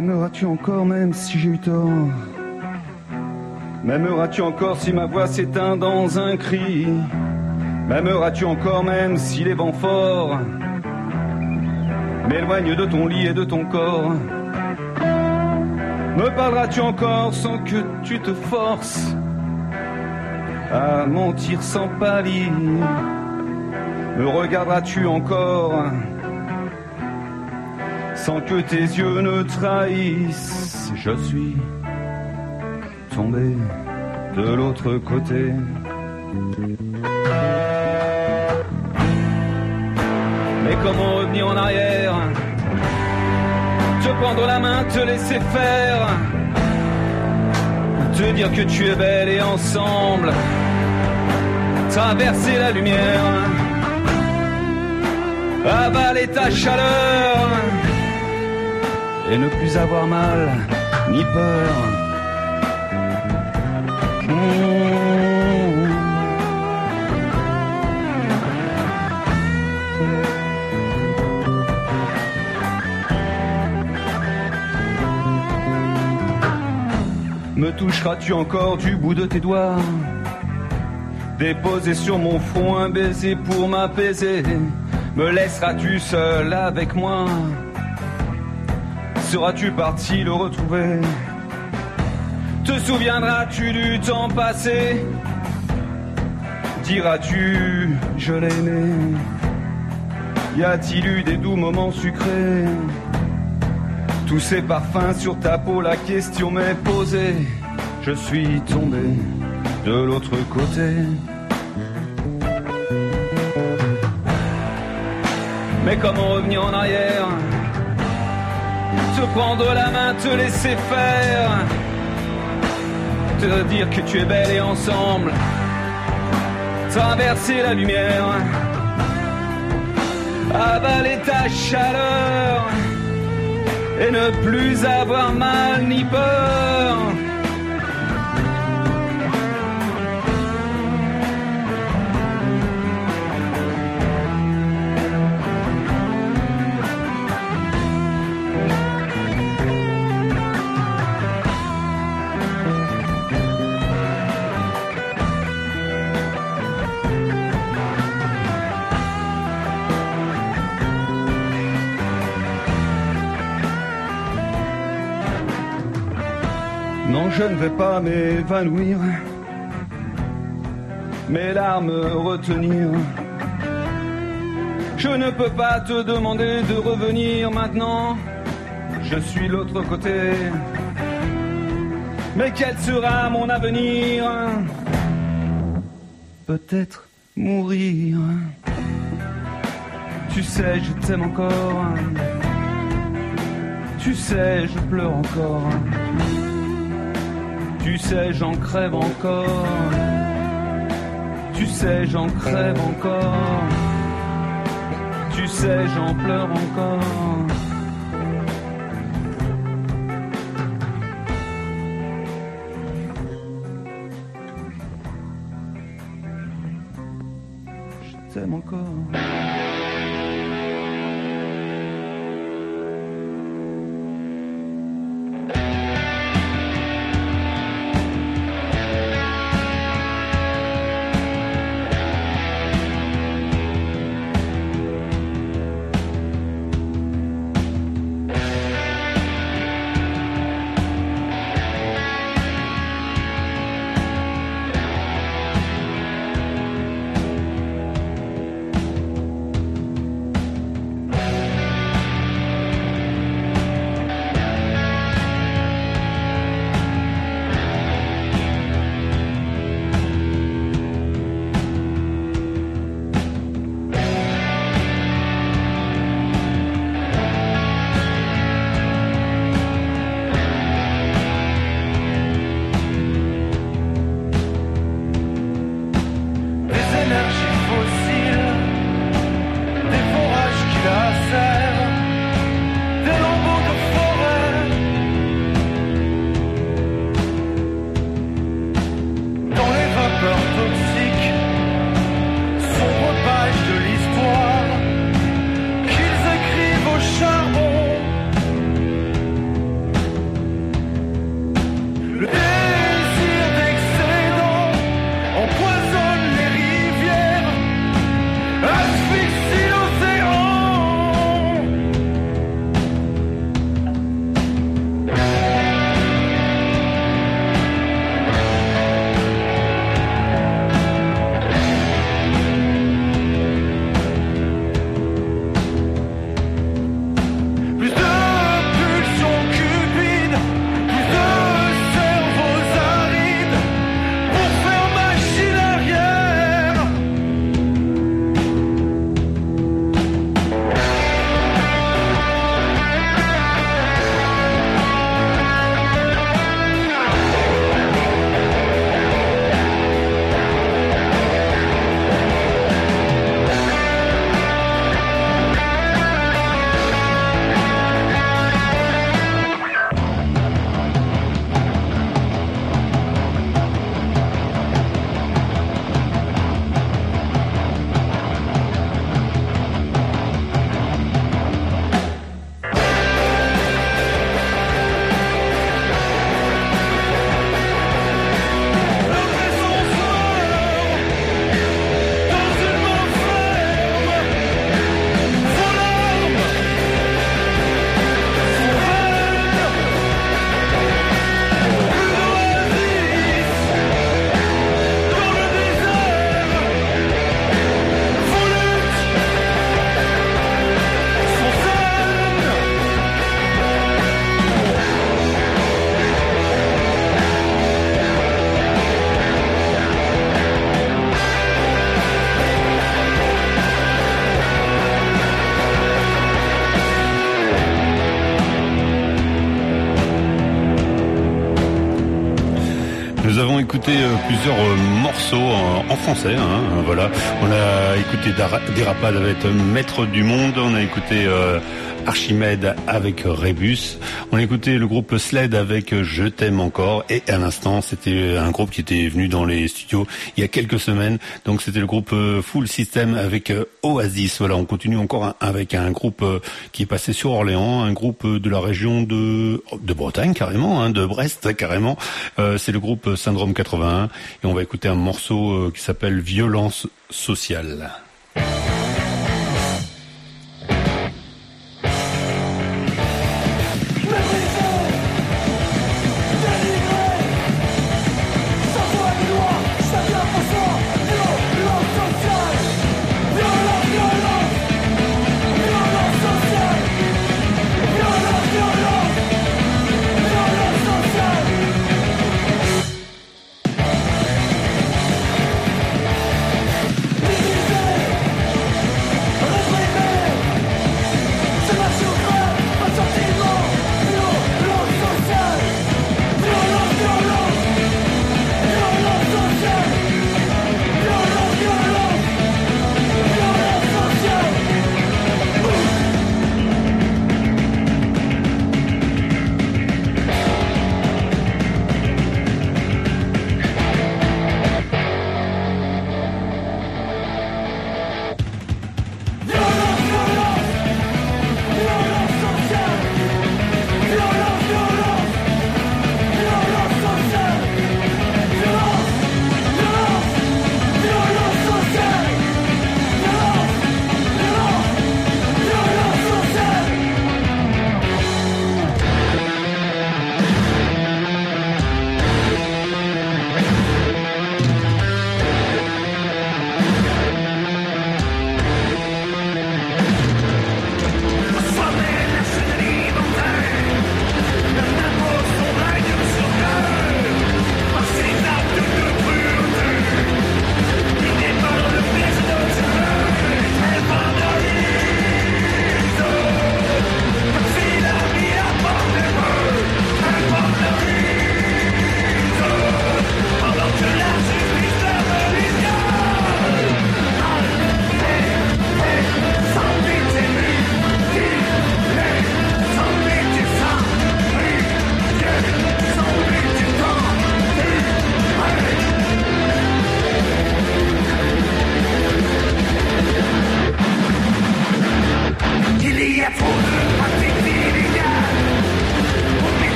M'aimeras-tu encore même si j'ai eu tort M'aimeras-tu encore si ma voix s'éteint dans un cri M'aimeras-tu encore même si les vents forts m'éloignent de ton lit et de ton corps Me parleras-tu encore sans que tu te forces à mentir sans pâlir Me regarderas-tu encore sans que tes yeux ne trahissent. Je suis tombé de l'autre côté. Mais comment revenir en arrière Te prendre la main, te laisser faire Te dire que tu es belle et ensemble Traverser la lumière Avaler ta chaleur et ne plus avoir mal ni peur. Me toucheras-tu encore du bout de tes doigts? Déposer sur mon front un baiser pour m'apaiser. Me laisseras-tu seul avec moi? Seras-tu parti le retrouver? Te souviendras-tu du temps passé? Diras-tu je l'ai aimé? Y a-t-il eu des doux moments sucrés? Tous ces parfums sur ta peau, la question m'est posée. Je suis tombé de l'autre côté. Mais comment revenir en arrière? Te prendre la main, te laisser faire, te dire que tu es belle et ensemble, traverser la lumière, avaler ta chaleur. Et ne plus avoir mal ni peur. Je ne vais pas m'évanouir, mes larmes retenir. Je ne peux pas te demander de revenir maintenant, je suis l'autre côté. Mais quel sera mon avenir? Peut-être mourir. Tu sais, je t'aime encore. Tu sais, je pleure encore. Tu sais, j'en crève encore. Tu sais, j'en crève encore. Tu sais, j'en pleure encore. Dara- Dérapade avec euh, Maître du Monde. On a écouté euh, Archimède avec Rébus. On a écouté le groupe Sled avec euh, Je t'aime encore. Et à l'instant, c'était un groupe qui était venu dans les studios il y a quelques semaines. Donc c'était le groupe Full System avec Oasis. Voilà, on continue encore avec un groupe qui est passé sur Orléans, un groupe de la région de de Bretagne carrément, hein, de Brest carrément. C'est le groupe Syndrome 81 et on va écouter un morceau qui s'appelle Violence sociale.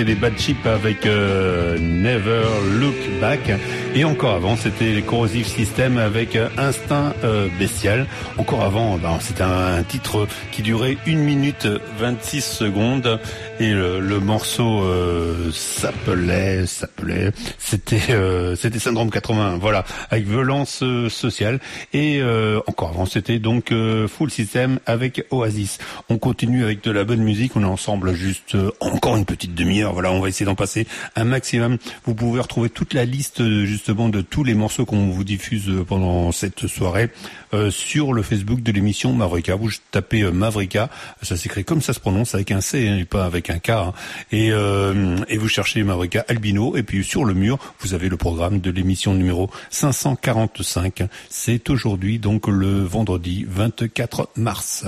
C'était les Bad Chip avec euh, Never Look Back. Et encore avant, c'était les Corrosive System avec euh, Instinct euh, Bestial. Encore avant, ben, c'était un, un titre qui durait 1 minute 26 secondes. Et le, le morceau euh, s'appelait, s'appelait, c'était euh, c'était Syndrome 81, voilà, avec violence euh, sociale. Et euh, encore avant, c'était donc euh, Full System avec Oasis. On continue avec de la bonne musique. On est ensemble juste encore une petite demi-heure. Voilà, on va essayer d'en passer un maximum. Vous pouvez retrouver toute la liste justement de tous les morceaux qu'on vous diffuse pendant cette soirée sur le Facebook de l'émission Mavrika. Vous tapez Mavrika, ça s'écrit comme ça se prononce avec un C hein, et pas avec hein. Et, euh, et vous cherchez Mavrika Albino et puis sur le mur vous avez le programme de l'émission numéro 545. C'est aujourd'hui donc le vendredi 24 mars.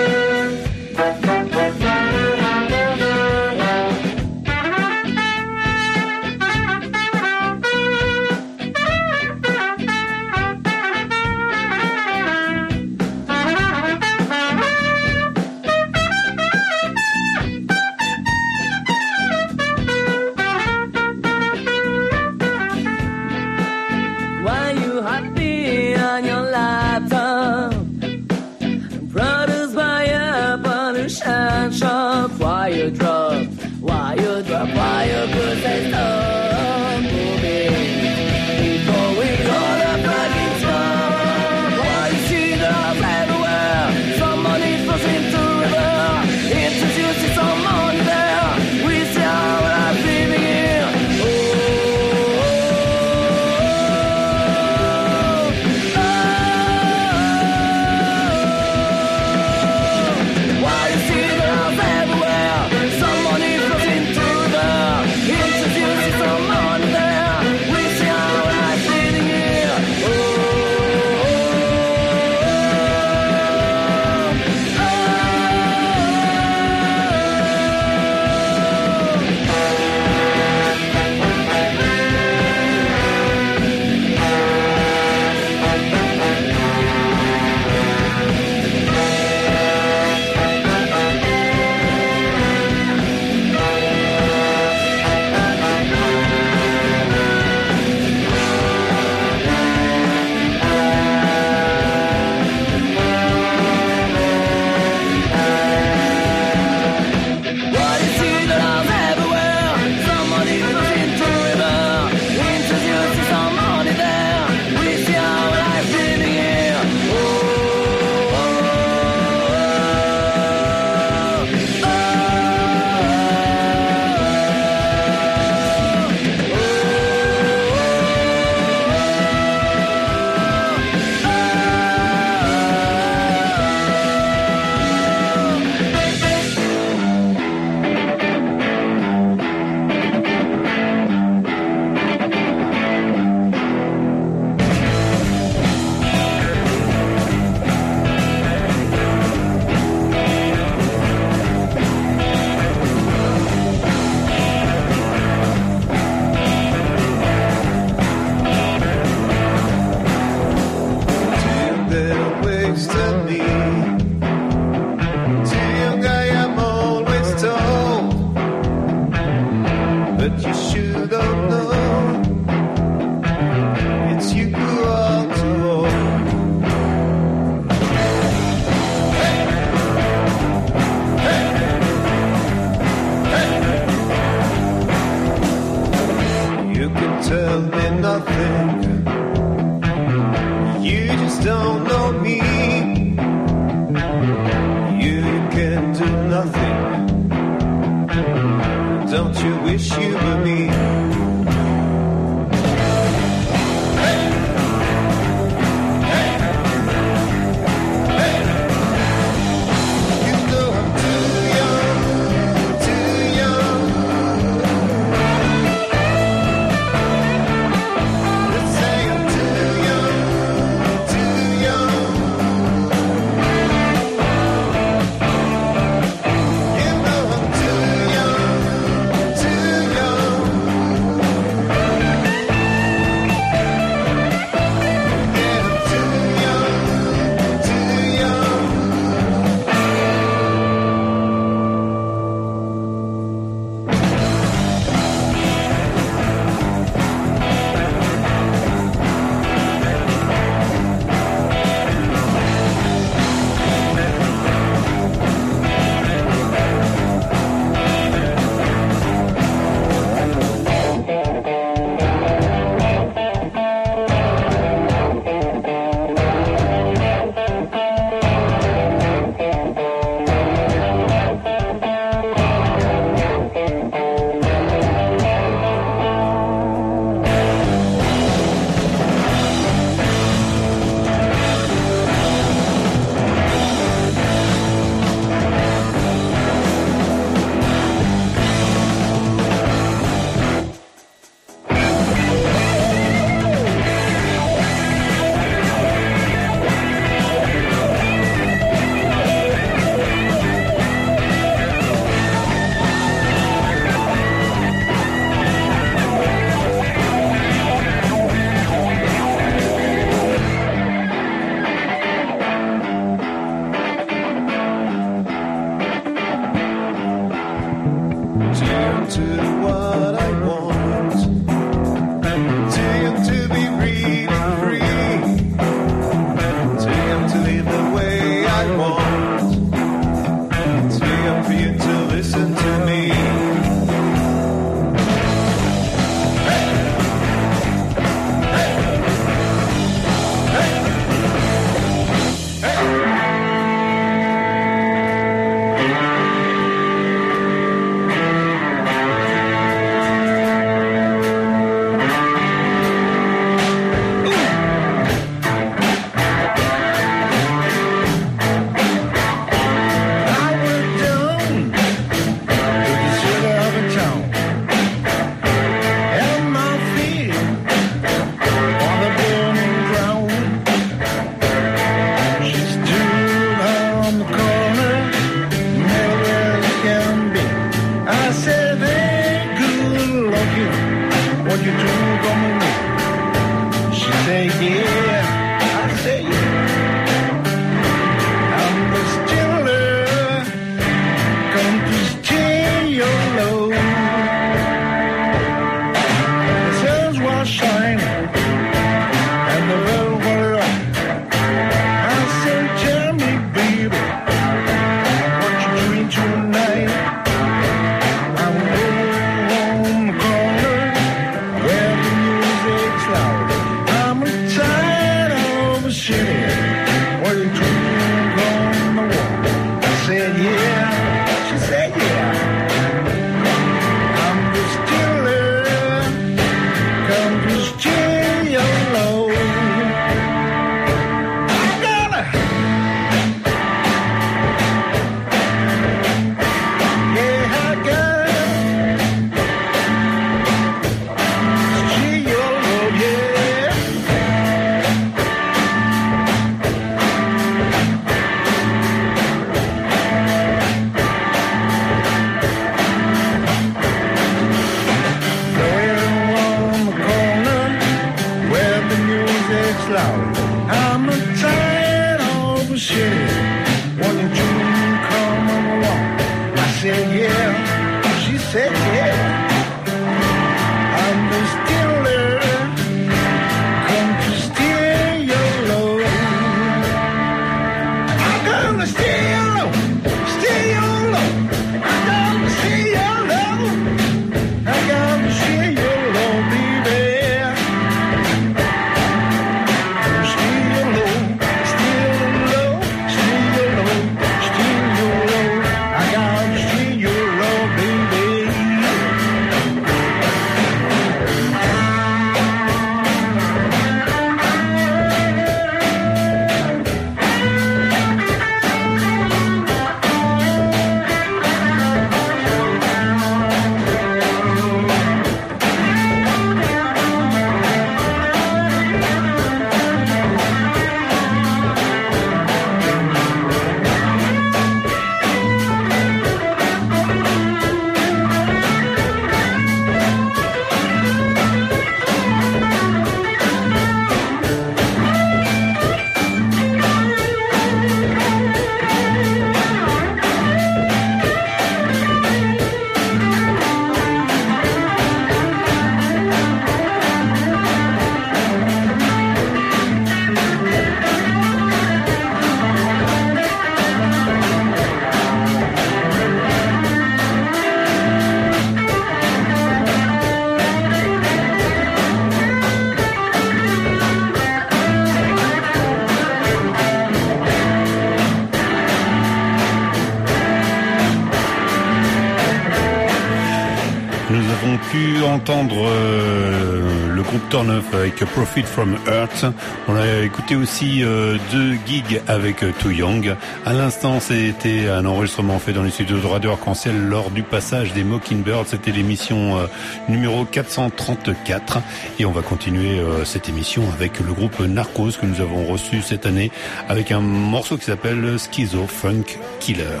Avec Profit from Earth. On a écouté aussi euh, deux gigs avec euh, Too Young. À l'instant, c'était un enregistrement fait dans les studios de Radio Arc-en-Ciel lors du passage des Mockingbirds. C'était l'émission euh, numéro 434. Et on va continuer cette émission avec le groupe Narcos que nous avons reçu cette année avec un morceau qui s'appelle Schizo Funk Killer.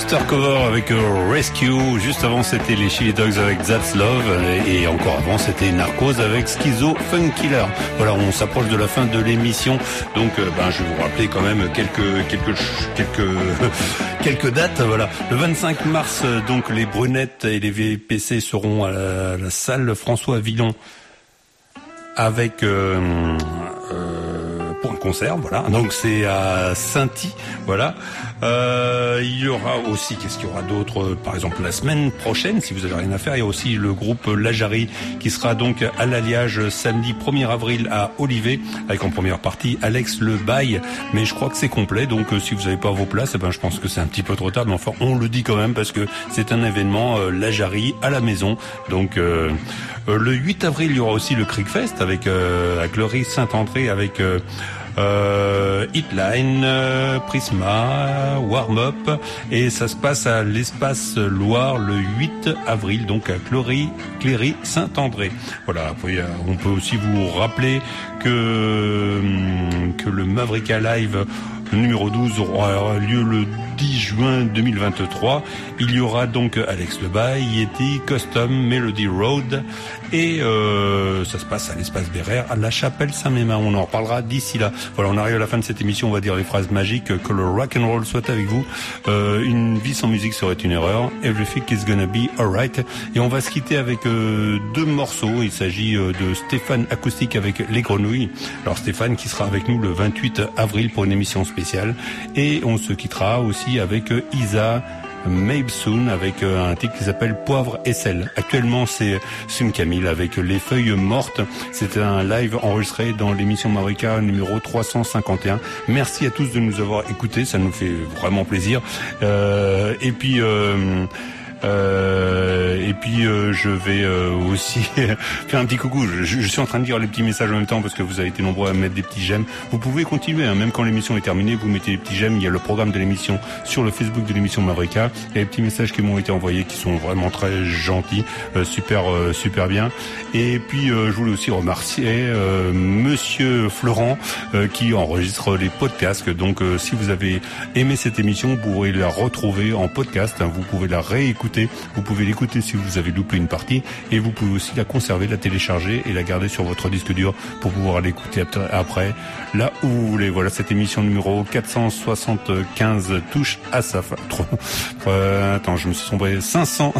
Twister Cover avec euh, Rescue. Juste avant, c'était les Chili Dogs avec That's Love. Et encore avant, c'était Narcos avec Schizo Fun Killer. Voilà, on s'approche de la fin de l'émission. Donc, euh, ben, je vais vous rappeler quand même quelques, quelques, quelques, quelques dates. Voilà. Le 25 mars, euh, donc, les Brunettes et les VPC seront à la, salle François Villon avec pour un concert, voilà. Donc c'est à Sainty, voilà. Euh, il y aura aussi, qu'est-ce qu'il y aura d'autre Par exemple, la semaine prochaine, si vous avez rien à faire, il y a aussi le groupe Lajari qui sera donc à l'alliage samedi 1er avril à Olivet, avec en première partie Alex Le Bail. Mais je crois que c'est complet, donc euh, si vous n'avez pas vos places, eh ben, je pense que c'est un petit peu trop tard. Mais enfin, on le dit quand même parce que c'est un événement euh, Lajari à la maison. Donc euh, euh, le 8 avril, il y aura aussi le Creekfest avec euh, à Glory Saint-André avec euh, euh, Hitline, euh, Prisma, Warm Up et ça se passe à l'espace Loire le 8 avril donc à Clory, Cléry Saint-André. Voilà, euh, on peut aussi vous rappeler que hum, que le Mavrika Live numéro 12 aura lieu le 10 juin 2023. Il y aura donc Alex Lebaille, Yeti, Custom, Melody Road et euh, ça se passe à l'espace Bérère, à la chapelle Saint-Mémin. On en reparlera d'ici là. Voilà, on arrive à la fin de cette émission. On va dire les phrases magiques. Que le rock and roll soit avec vous. Euh, une vie sans musique serait une erreur. Everything is gonna be alright. Et on va se quitter avec euh, deux morceaux. Il s'agit de Stéphane acoustique avec Les Grenouilles. Alors Stéphane qui sera avec nous le 28 avril pour une émission spéciale. Et on se quittera aussi avec Isa. Maybe Soon avec euh, un titre qui s'appelle Poivre et sel. Actuellement, c'est Sum Camille avec Les Feuilles Mortes. C'était un live enregistré dans l'émission Marika numéro 351. Merci à tous de nous avoir écoutés, ça nous fait vraiment plaisir. Euh, et puis... euh, euh, et puis euh, je vais euh, aussi faire un petit coucou. Je, je suis en train de lire les petits messages en même temps parce que vous avez été nombreux à mettre des petits j'aime. Vous pouvez continuer, hein, même quand l'émission est terminée, vous mettez des petits j'aime. Il y a le programme de l'émission sur le Facebook de l'émission Mavrika. Il y a des petits messages qui m'ont été envoyés qui sont vraiment très gentils, euh, super euh, super bien. Et puis euh, je voulais aussi remercier Monsieur Florent qui enregistre les podcasts. Donc si vous avez aimé cette émission, vous pourrez la retrouver en podcast. hein. vous pouvez la réécouter. Vous pouvez l'écouter si vous avez loupé une partie. Et vous pouvez aussi la conserver, la télécharger et la garder sur votre disque dur pour pouvoir l'écouter ap- après là où vous voulez. Voilà cette émission numéro 475 touche à sa fin. Euh, attends, je me suis sombré. 500,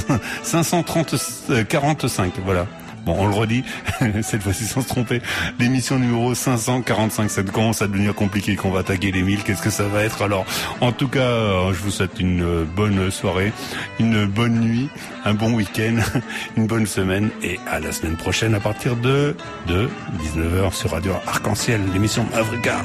530, euh, 45. Voilà. Bon, on le redit, cette fois-ci sans se tromper. L'émission numéro 545, ça commence à devenir compliqué qu'on va attaquer les 1000. Qu'est-ce que ça va être alors? En tout cas, euh, je vous souhaite une euh, bonne soirée, une bonne nuit, un bon week-end, une bonne semaine et à la semaine prochaine à partir de, de 19h sur Radio Arc-en-Ciel, l'émission Mavrika.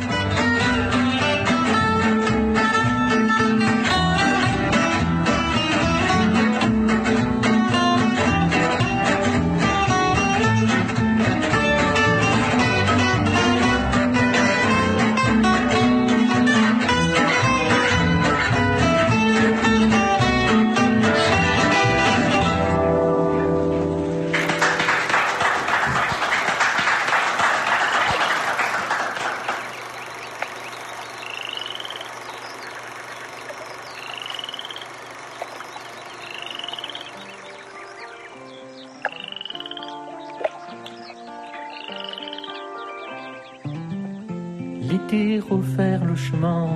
Refaire le chemin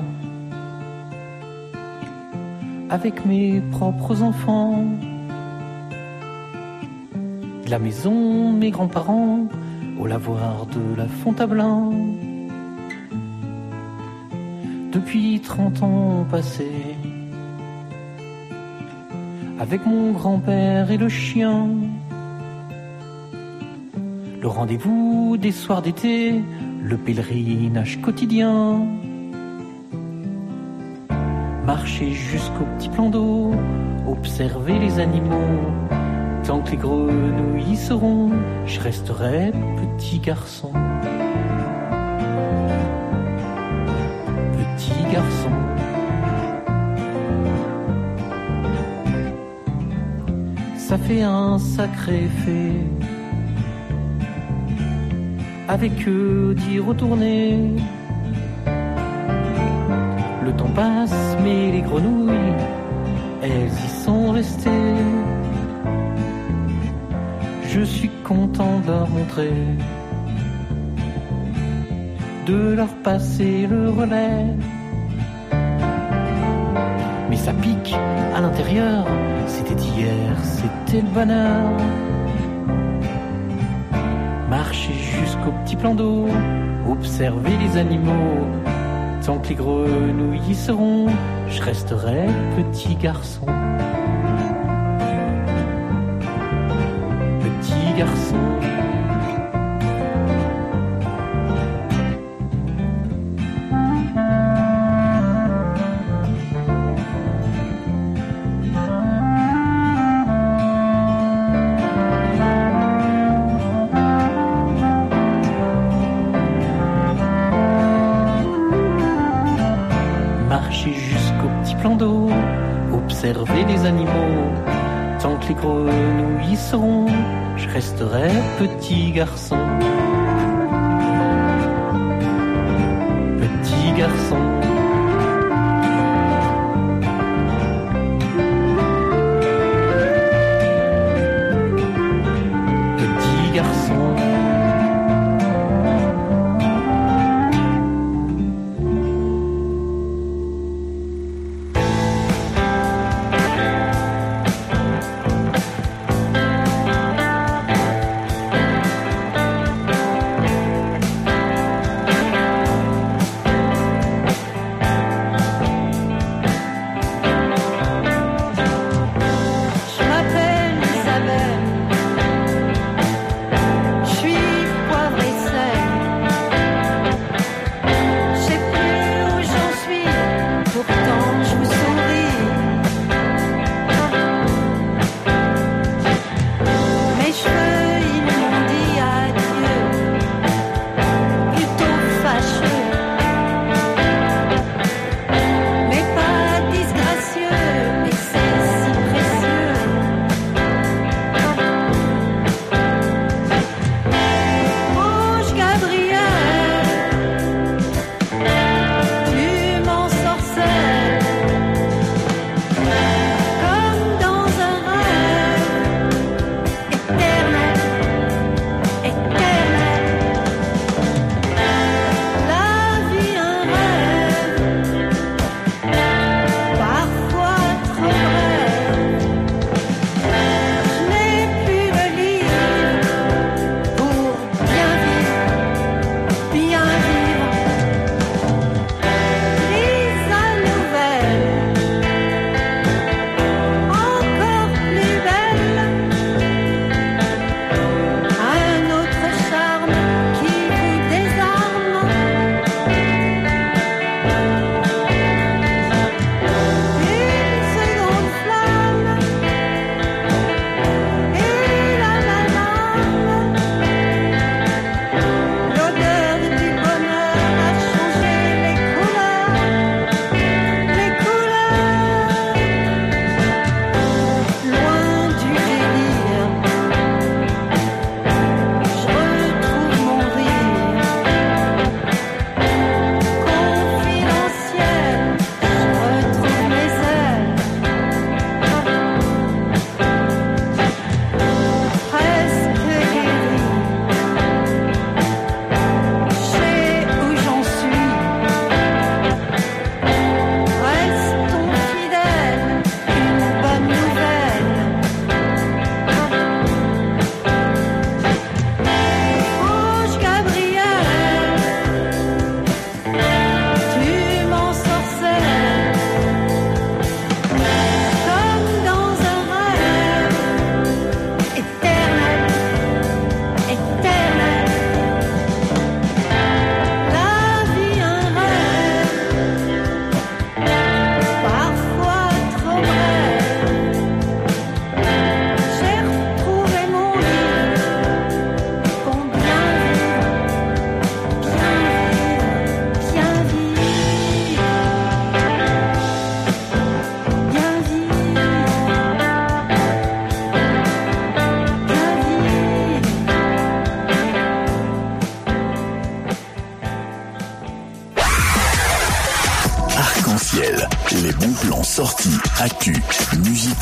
avec mes propres enfants. La maison mes grands-parents au lavoir de la Fontablin. Depuis 30 ans passés, avec mon grand-père et le chien. Le rendez-vous des soirs d'été, le pèlerinage quotidien. Marcher jusqu'au petit plan d'eau, observer les animaux. Tant que les grenouilles seront, je resterai petit garçon. Petit garçon. Ça fait un sacré effet avec eux d'y retourner. Le temps passe, mais les grenouilles elles y sont restées. Je suis content de leur montrer, de leur passer le relais. Mais ça pique à l'intérieur, c'était hier, c'était le bonheur. Petit plan d'eau, observer les animaux. Tant que les grenouilles seront, je resterai petit garçon. Petit garçon. Petit garçon. Petit garçon.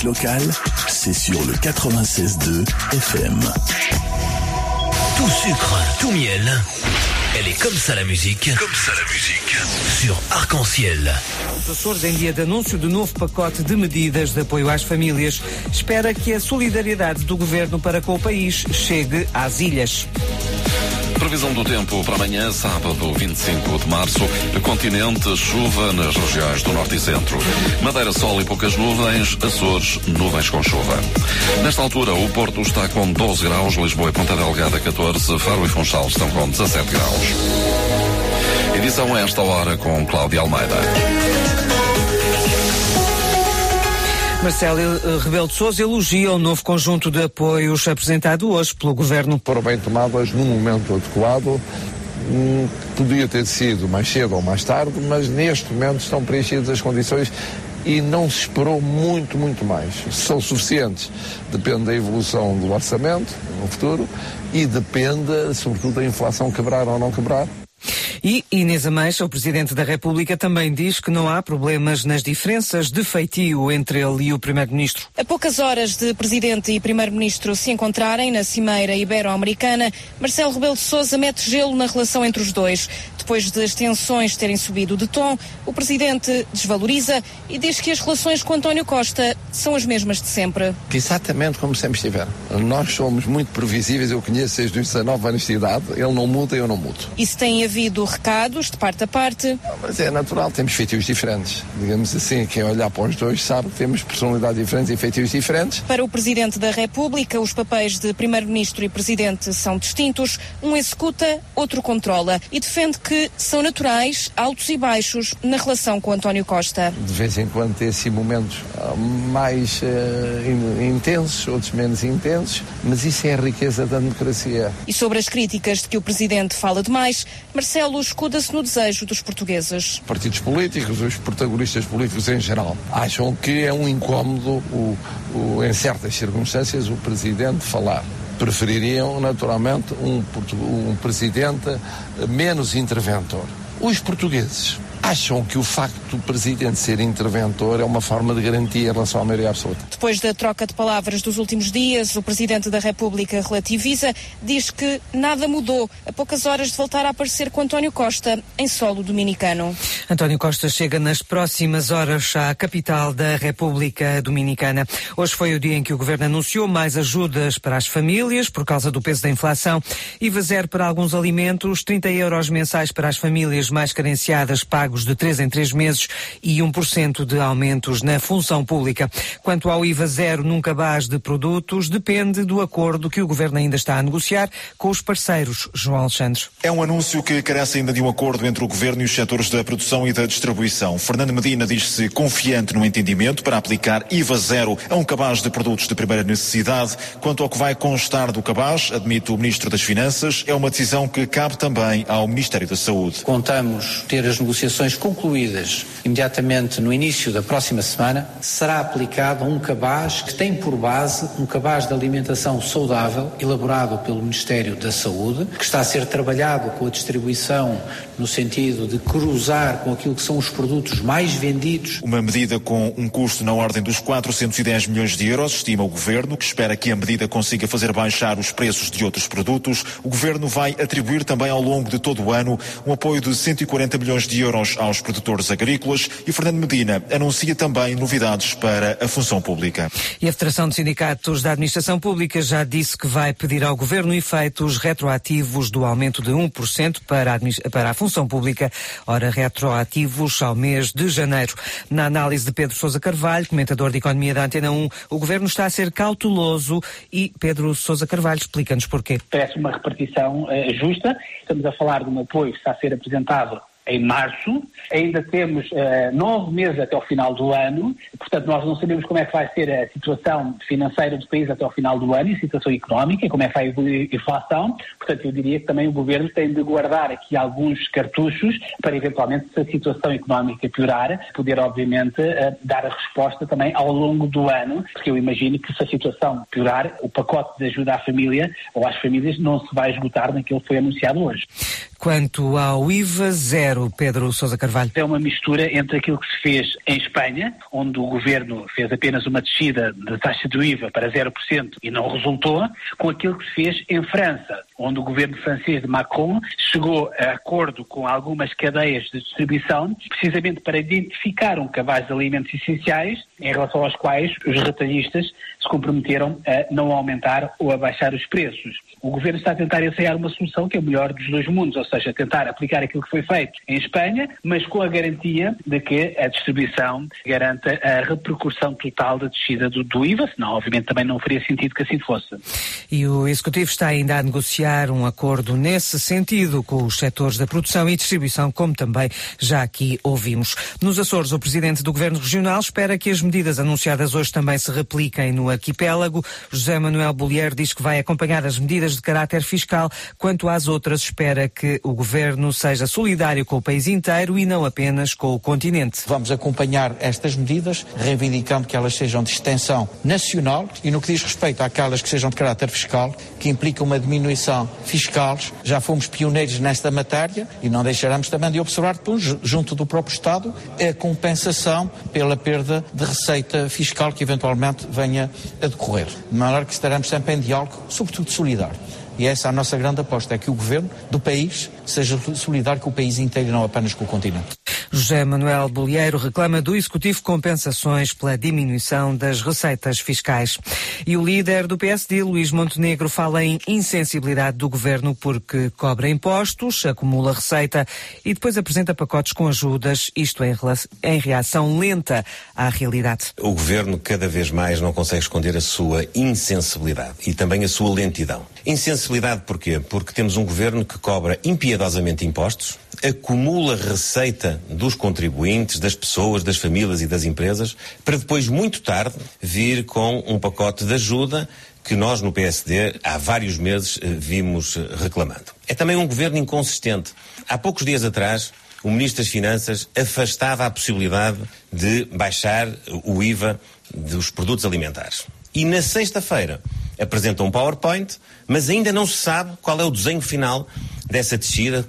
Locale, c'est sur le 96.2 FM. Tout sucre, tout miel. Elle est comme ça la musique. Comme ça la musique. Sur Arc-en-Ciel. Os Açores, em dia de anúncio do novo pacote de medidas de apoio às famílias, espera que a solidariedade do governo para com o país chegue às ilhas. Previsão do tempo para amanhã, sábado 25 de março. Continente, chuva nas regiões do norte e centro. Madeira, sol e poucas nuvens. Açores, nuvens com chuva. Nesta altura, o Porto está com 12 graus, Lisboa e Ponta Delgada 14, Faro e Funchal estão com 17 graus. Edição a esta hora com Cláudia Almeida. Marcelo eh, Rebelo de Sousa elogia o novo conjunto de apoios apresentado hoje pelo Governo. Foram bem tomadas num momento adequado. Hum, podia ter sido mais cedo ou mais tarde, mas neste momento estão preenchidas as condições e não se esperou muito, muito mais. São suficientes. Depende da evolução do orçamento no futuro e depende, sobretudo, da inflação quebrar ou não quebrar. E Inês Ameixa, o Presidente da República, também diz que não há problemas nas diferenças de feitio entre ele e o Primeiro-Ministro. A poucas horas de Presidente e Primeiro-Ministro se encontrarem na Cimeira Ibero-Americana, Marcelo Rebelo de Sousa mete gelo na relação entre os dois. Depois das tensões terem subido de tom, o Presidente desvaloriza e diz que as relações com António Costa são as mesmas de sempre. Exatamente como sempre estiveram. Nós somos muito previsíveis, eu conheço desde os 19 anos de idade, ele não muda, eu não mudo. E se tem havido recados de parte a parte, Mas é natural, temos feitios diferentes. Digamos assim, quem olhar para os dois sabe que temos personalidades diferentes e feitios diferentes. Para o Presidente da República, os papéis de Primeiro-Ministro e Presidente são distintos. Um executa, outro controla. E defende que são naturais altos e baixos na relação com António Costa. De vez em quando tem assim momentos ah, mais in- intensos, outros menos intensos, mas isso é a riqueza da democracia. E sobre as críticas de que o Presidente fala demais, Marcelo escuda-se no desejo dos portugueses. Partidos políticos, os protagonistas políticos em geral, acham que é um incómodo, o, o- em certas circunstâncias, o Presidente falar. Prefeririam, naturalmente, um, um Presidente menos interventor. Os portugueses acham que o facto do Presidente ser interventor é uma forma de garantia em relação à maioria absoluta. Depois da troca de palavras dos últimos dias, o Presidente da República relativiza, diz que nada mudou a poucas horas de voltar a aparecer com António Costa em solo dominicano. António Costa chega nas próximas horas à capital da República Dominicana. Hoje foi o dia em que o governo anunciou mais ajudas para as famílias por causa do peso da inflação, IVA zero para alguns alimentos, 30 euros mensais para as famílias mais carenciadas pagos de 3 em 3 meses e 1% de aumentos na função pública. Quanto ao IVA zero num cabaz de produtos, depende do acordo que o governo ainda está a negociar com os parceiros. João Alexandre. É um anúncio que carece ainda de um acordo entre o Governo e os setores da produção e da distribuição. Fernando Medina diz-se confiante no entendimento para aplicar IVA zero a um cabaz de produtos de primeira necessidade. Quanto ao que vai constar do cabaz, admite o Ministro das Finanças, é uma decisão que cabe também ao Ministério da Saúde. Contamos ter as negociações concluídas imediatamente no início da próxima semana. Será aplicado um cabaz que tem por base um cabaz de alimentação saudável elaborado pelo Ministério da Saúde, que está a ser trabalhado com a distribuição no sentido de cruzar com aquilo que são os produtos mais vendidos Uma medida com um custo na ordem dos 410 milhões de euros, estima o Governo, que espera que a medida consiga fazer baixar os preços de outros produtos. O Governo vai atribuir também ao longo de todo o ano um apoio de 140 milhões de euros aos produtores agrícolas e Fernando Medina anuncia também novidades para a função pública. E a Federação de Sindicatos da Administração Pública já disse que vai pedir ao Governo efeitos retroativos do aumento de 1% para a, para a função pública, ora retroativos ao mês de janeiro. Na análise de Pedro Sousa Carvalho, comentador de Economia da Antena 1, o Governo está a ser cauteloso e Pedro Sousa Carvalho explica-nos porquê. parece uma repartição eh, justa. Estamos a falar de um apoio que está a ser apresentado em março. Ainda temos eh, nove meses até ao final do ano. Portanto, nós não sabemos como é que vai ser a situação financeira do país até ao final do ano e a situação económica e como é que vai evoluir a inflação. Portanto, eu diria que também o Governo tem de guardar aqui alguns cartuchos para, eventualmente, se a situação económica piorar, poder, obviamente, eh, dar a resposta também ao longo do ano, porque eu imagino que se a situação piorar, o pacote de ajuda à família ou às famílias não se vai esgotar naquilo que foi anunciado hoje. Quanto ao IVA zero, Pedro Sousa Carvalho. É uma mistura entre aquilo que se fez em Espanha, onde o governo fez apenas uma descida da taxa do IVA para 0% e não resultou, com aquilo que se fez em França, onde o governo francês de Macron chegou a acordo com algumas cadeias de distribuição, precisamente para identificar um cabaz de alimentos essenciais em relação aos quais os retalhistas se comprometeram a não aumentar ou a baixar os preços. O governo está a tentar ensaiar uma solução que é o melhor dos dois mundos, ou seja, tentar aplicar aquilo que foi feito em Espanha, mas com a garantia de que a distribuição garanta a repercussão total da descida do, do IVA, senão, obviamente, também não faria sentido que assim fosse. E o Executivo está ainda a negociar um acordo nesse sentido com os setores da produção e distribuição, como também já aqui ouvimos. Nos Açores, o Presidente do Governo Regional espera que as medidas anunciadas hoje também se repliquem no arquipélago. José Manuel Bollier diz que vai acompanhar as medidas de caráter fiscal. Quanto às outras, espera que o Governo seja solidário com o país inteiro e não apenas com o continente. Vamos acompanhar estas medidas, reivindicando que elas sejam de extensão nacional e no que diz respeito àquelas que sejam de caráter fiscal, que implicam uma diminuição fiscal. Já fomos pioneiros nesta matéria e não deixaremos também de observar depois, junto do próprio Estado, a compensação pela perda de receita fiscal que eventualmente venha a decorrer. De maneira que estaremos sempre em diálogo, sobretudo solidário. E essa é a nossa grande aposta, é que o governo do país seja solidário com o país inteiro e não apenas com o continente. José Manuel Bolieiro reclama do Executivo compensações pela diminuição das receitas fiscais. E o líder do PSD, Luís Montenegro, fala em insensibilidade do governo porque cobra impostos, acumula receita e depois apresenta pacotes com ajudas, isto em, em reação lenta à realidade. O governo cada vez mais não consegue esconder a sua insensibilidade e também a sua lentidão. Insensibilidade porquê? Porque temos um governo que cobra impiedosamente impostos, acumula receita dos contribuintes, das pessoas, das famílias e das empresas, para depois, muito tarde, vir com um pacote de ajuda que nós no PSD há vários meses vimos reclamando. É também um governo inconsistente. Há poucos dias atrás, o Ministro das Finanças afastava a possibilidade de baixar o IVA dos produtos alimentares. E na sexta-feira apresenta um PowerPoint, mas ainda não se sabe qual é o desenho final dessa descida.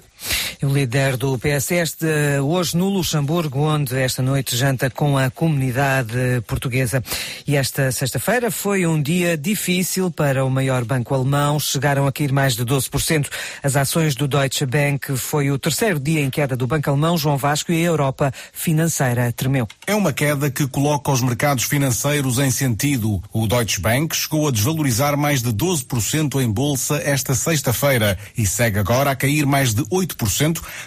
O líder do PS este hoje no Luxemburgo, onde esta noite janta com a comunidade portuguesa. E esta sexta-feira foi um dia difícil para o maior banco alemão. Chegaram a cair mais de 12%. As ações do Deutsche Bank foi o terceiro dia em queda do banco alemão. João Vasco e a Europa financeira tremeu. É uma queda que coloca os mercados financeiros em sentido. O Deutsche Bank chegou a desvalorizar mais de 12% em bolsa esta sexta-feira e segue agora a cair mais de 8%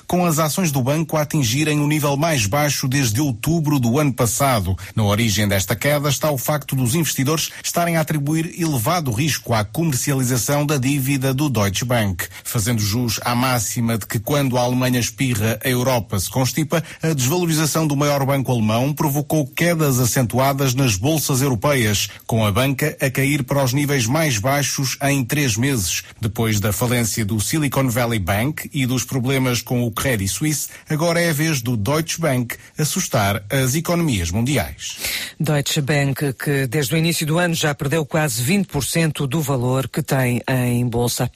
com as ações do banco a atingirem o nível mais baixo desde outubro do ano passado. Na origem desta queda está o facto dos investidores estarem a atribuir elevado risco à comercialização da dívida do Deutsche Bank, fazendo jus à máxima de que quando a Alemanha espirra, a Europa se constipa, a desvalorização do maior banco alemão provocou quedas acentuadas nas bolsas europeias, com a banca a cair para os níveis mais baixos em três meses, depois da falência do Silicon Valley Bank e dos problemas com o Credit Suisse, agora é a vez do Deutsche Bank assustar as economias mundiais. Deutsche Bank, que desde o início do ano já perdeu quase 20% do valor que tem em bolsa.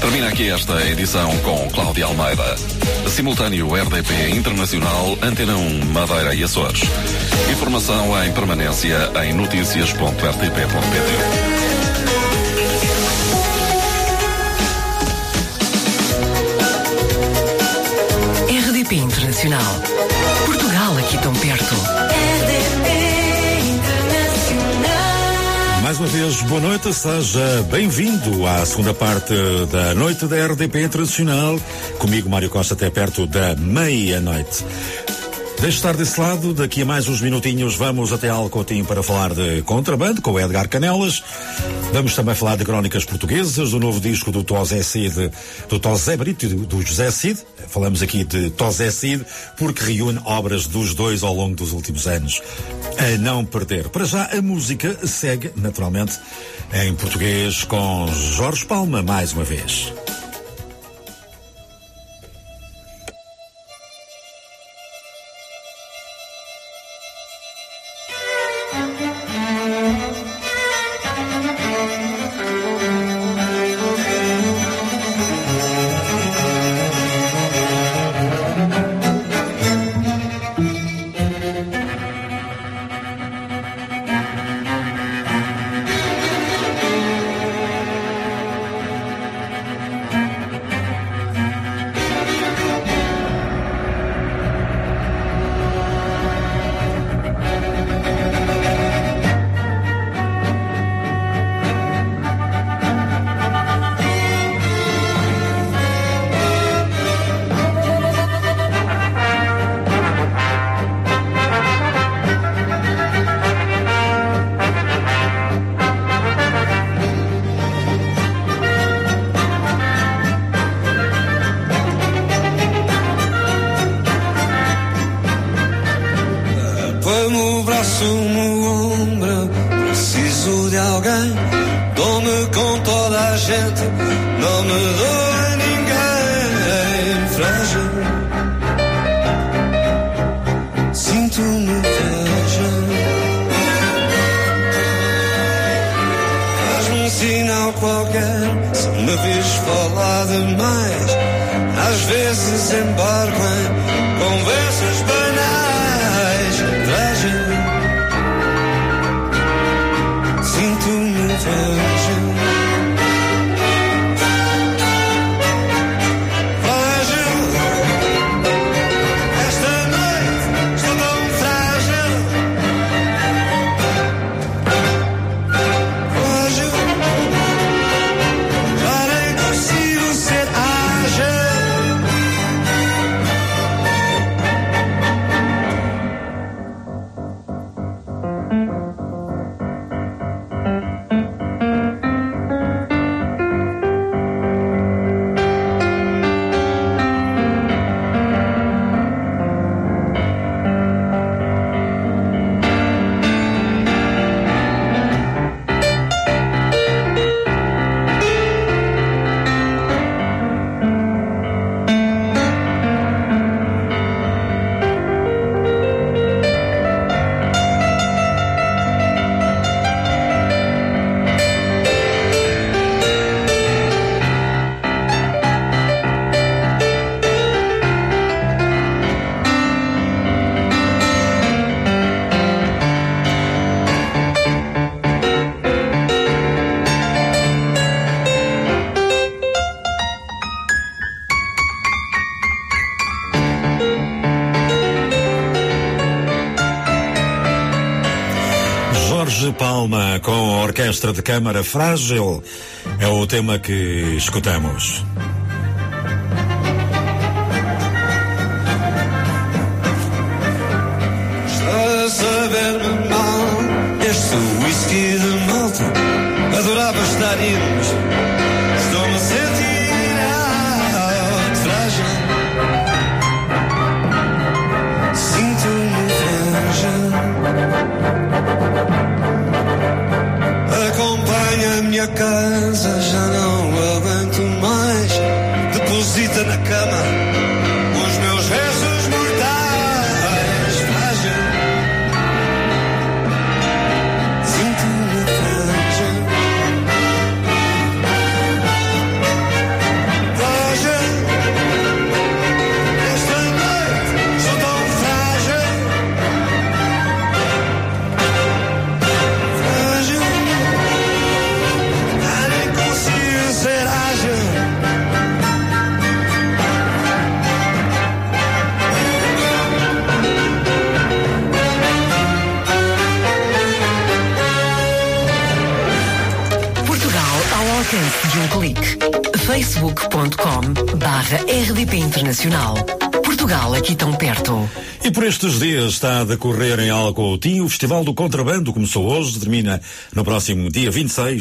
Termina aqui esta edição com Cláudia Almeida. Simultâneo RDP Internacional, Antena 1, Madeira e Açores. Informação em permanência em notícias.rtp.pt. RDP Internacional. Portugal aqui tão perto. Mais uma vez, boa noite, seja bem-vindo à segunda parte da noite da RDP Internacional. Comigo, Mário Costa, até perto da meia-noite. Deixe estar desse lado, daqui a mais uns minutinhos vamos até Alcotim para falar de contrabando com o Edgar Canelas. Vamos também falar de crónicas portuguesas, do novo disco do Tosé Cid, do Tosé Brito e do- José Cid. Falamos aqui de Tosé Cid porque reúne obras dos dois ao longo dos últimos anos. A não perder. Para já a música segue, naturalmente, em português com Jorge Palma mais uma vez. Orquestra de Câmara Frágil é o tema que escutamos. Está a decorrer em Alcoutinho o Festival do Contrabando. Começou hoje, termina no próximo dia 26.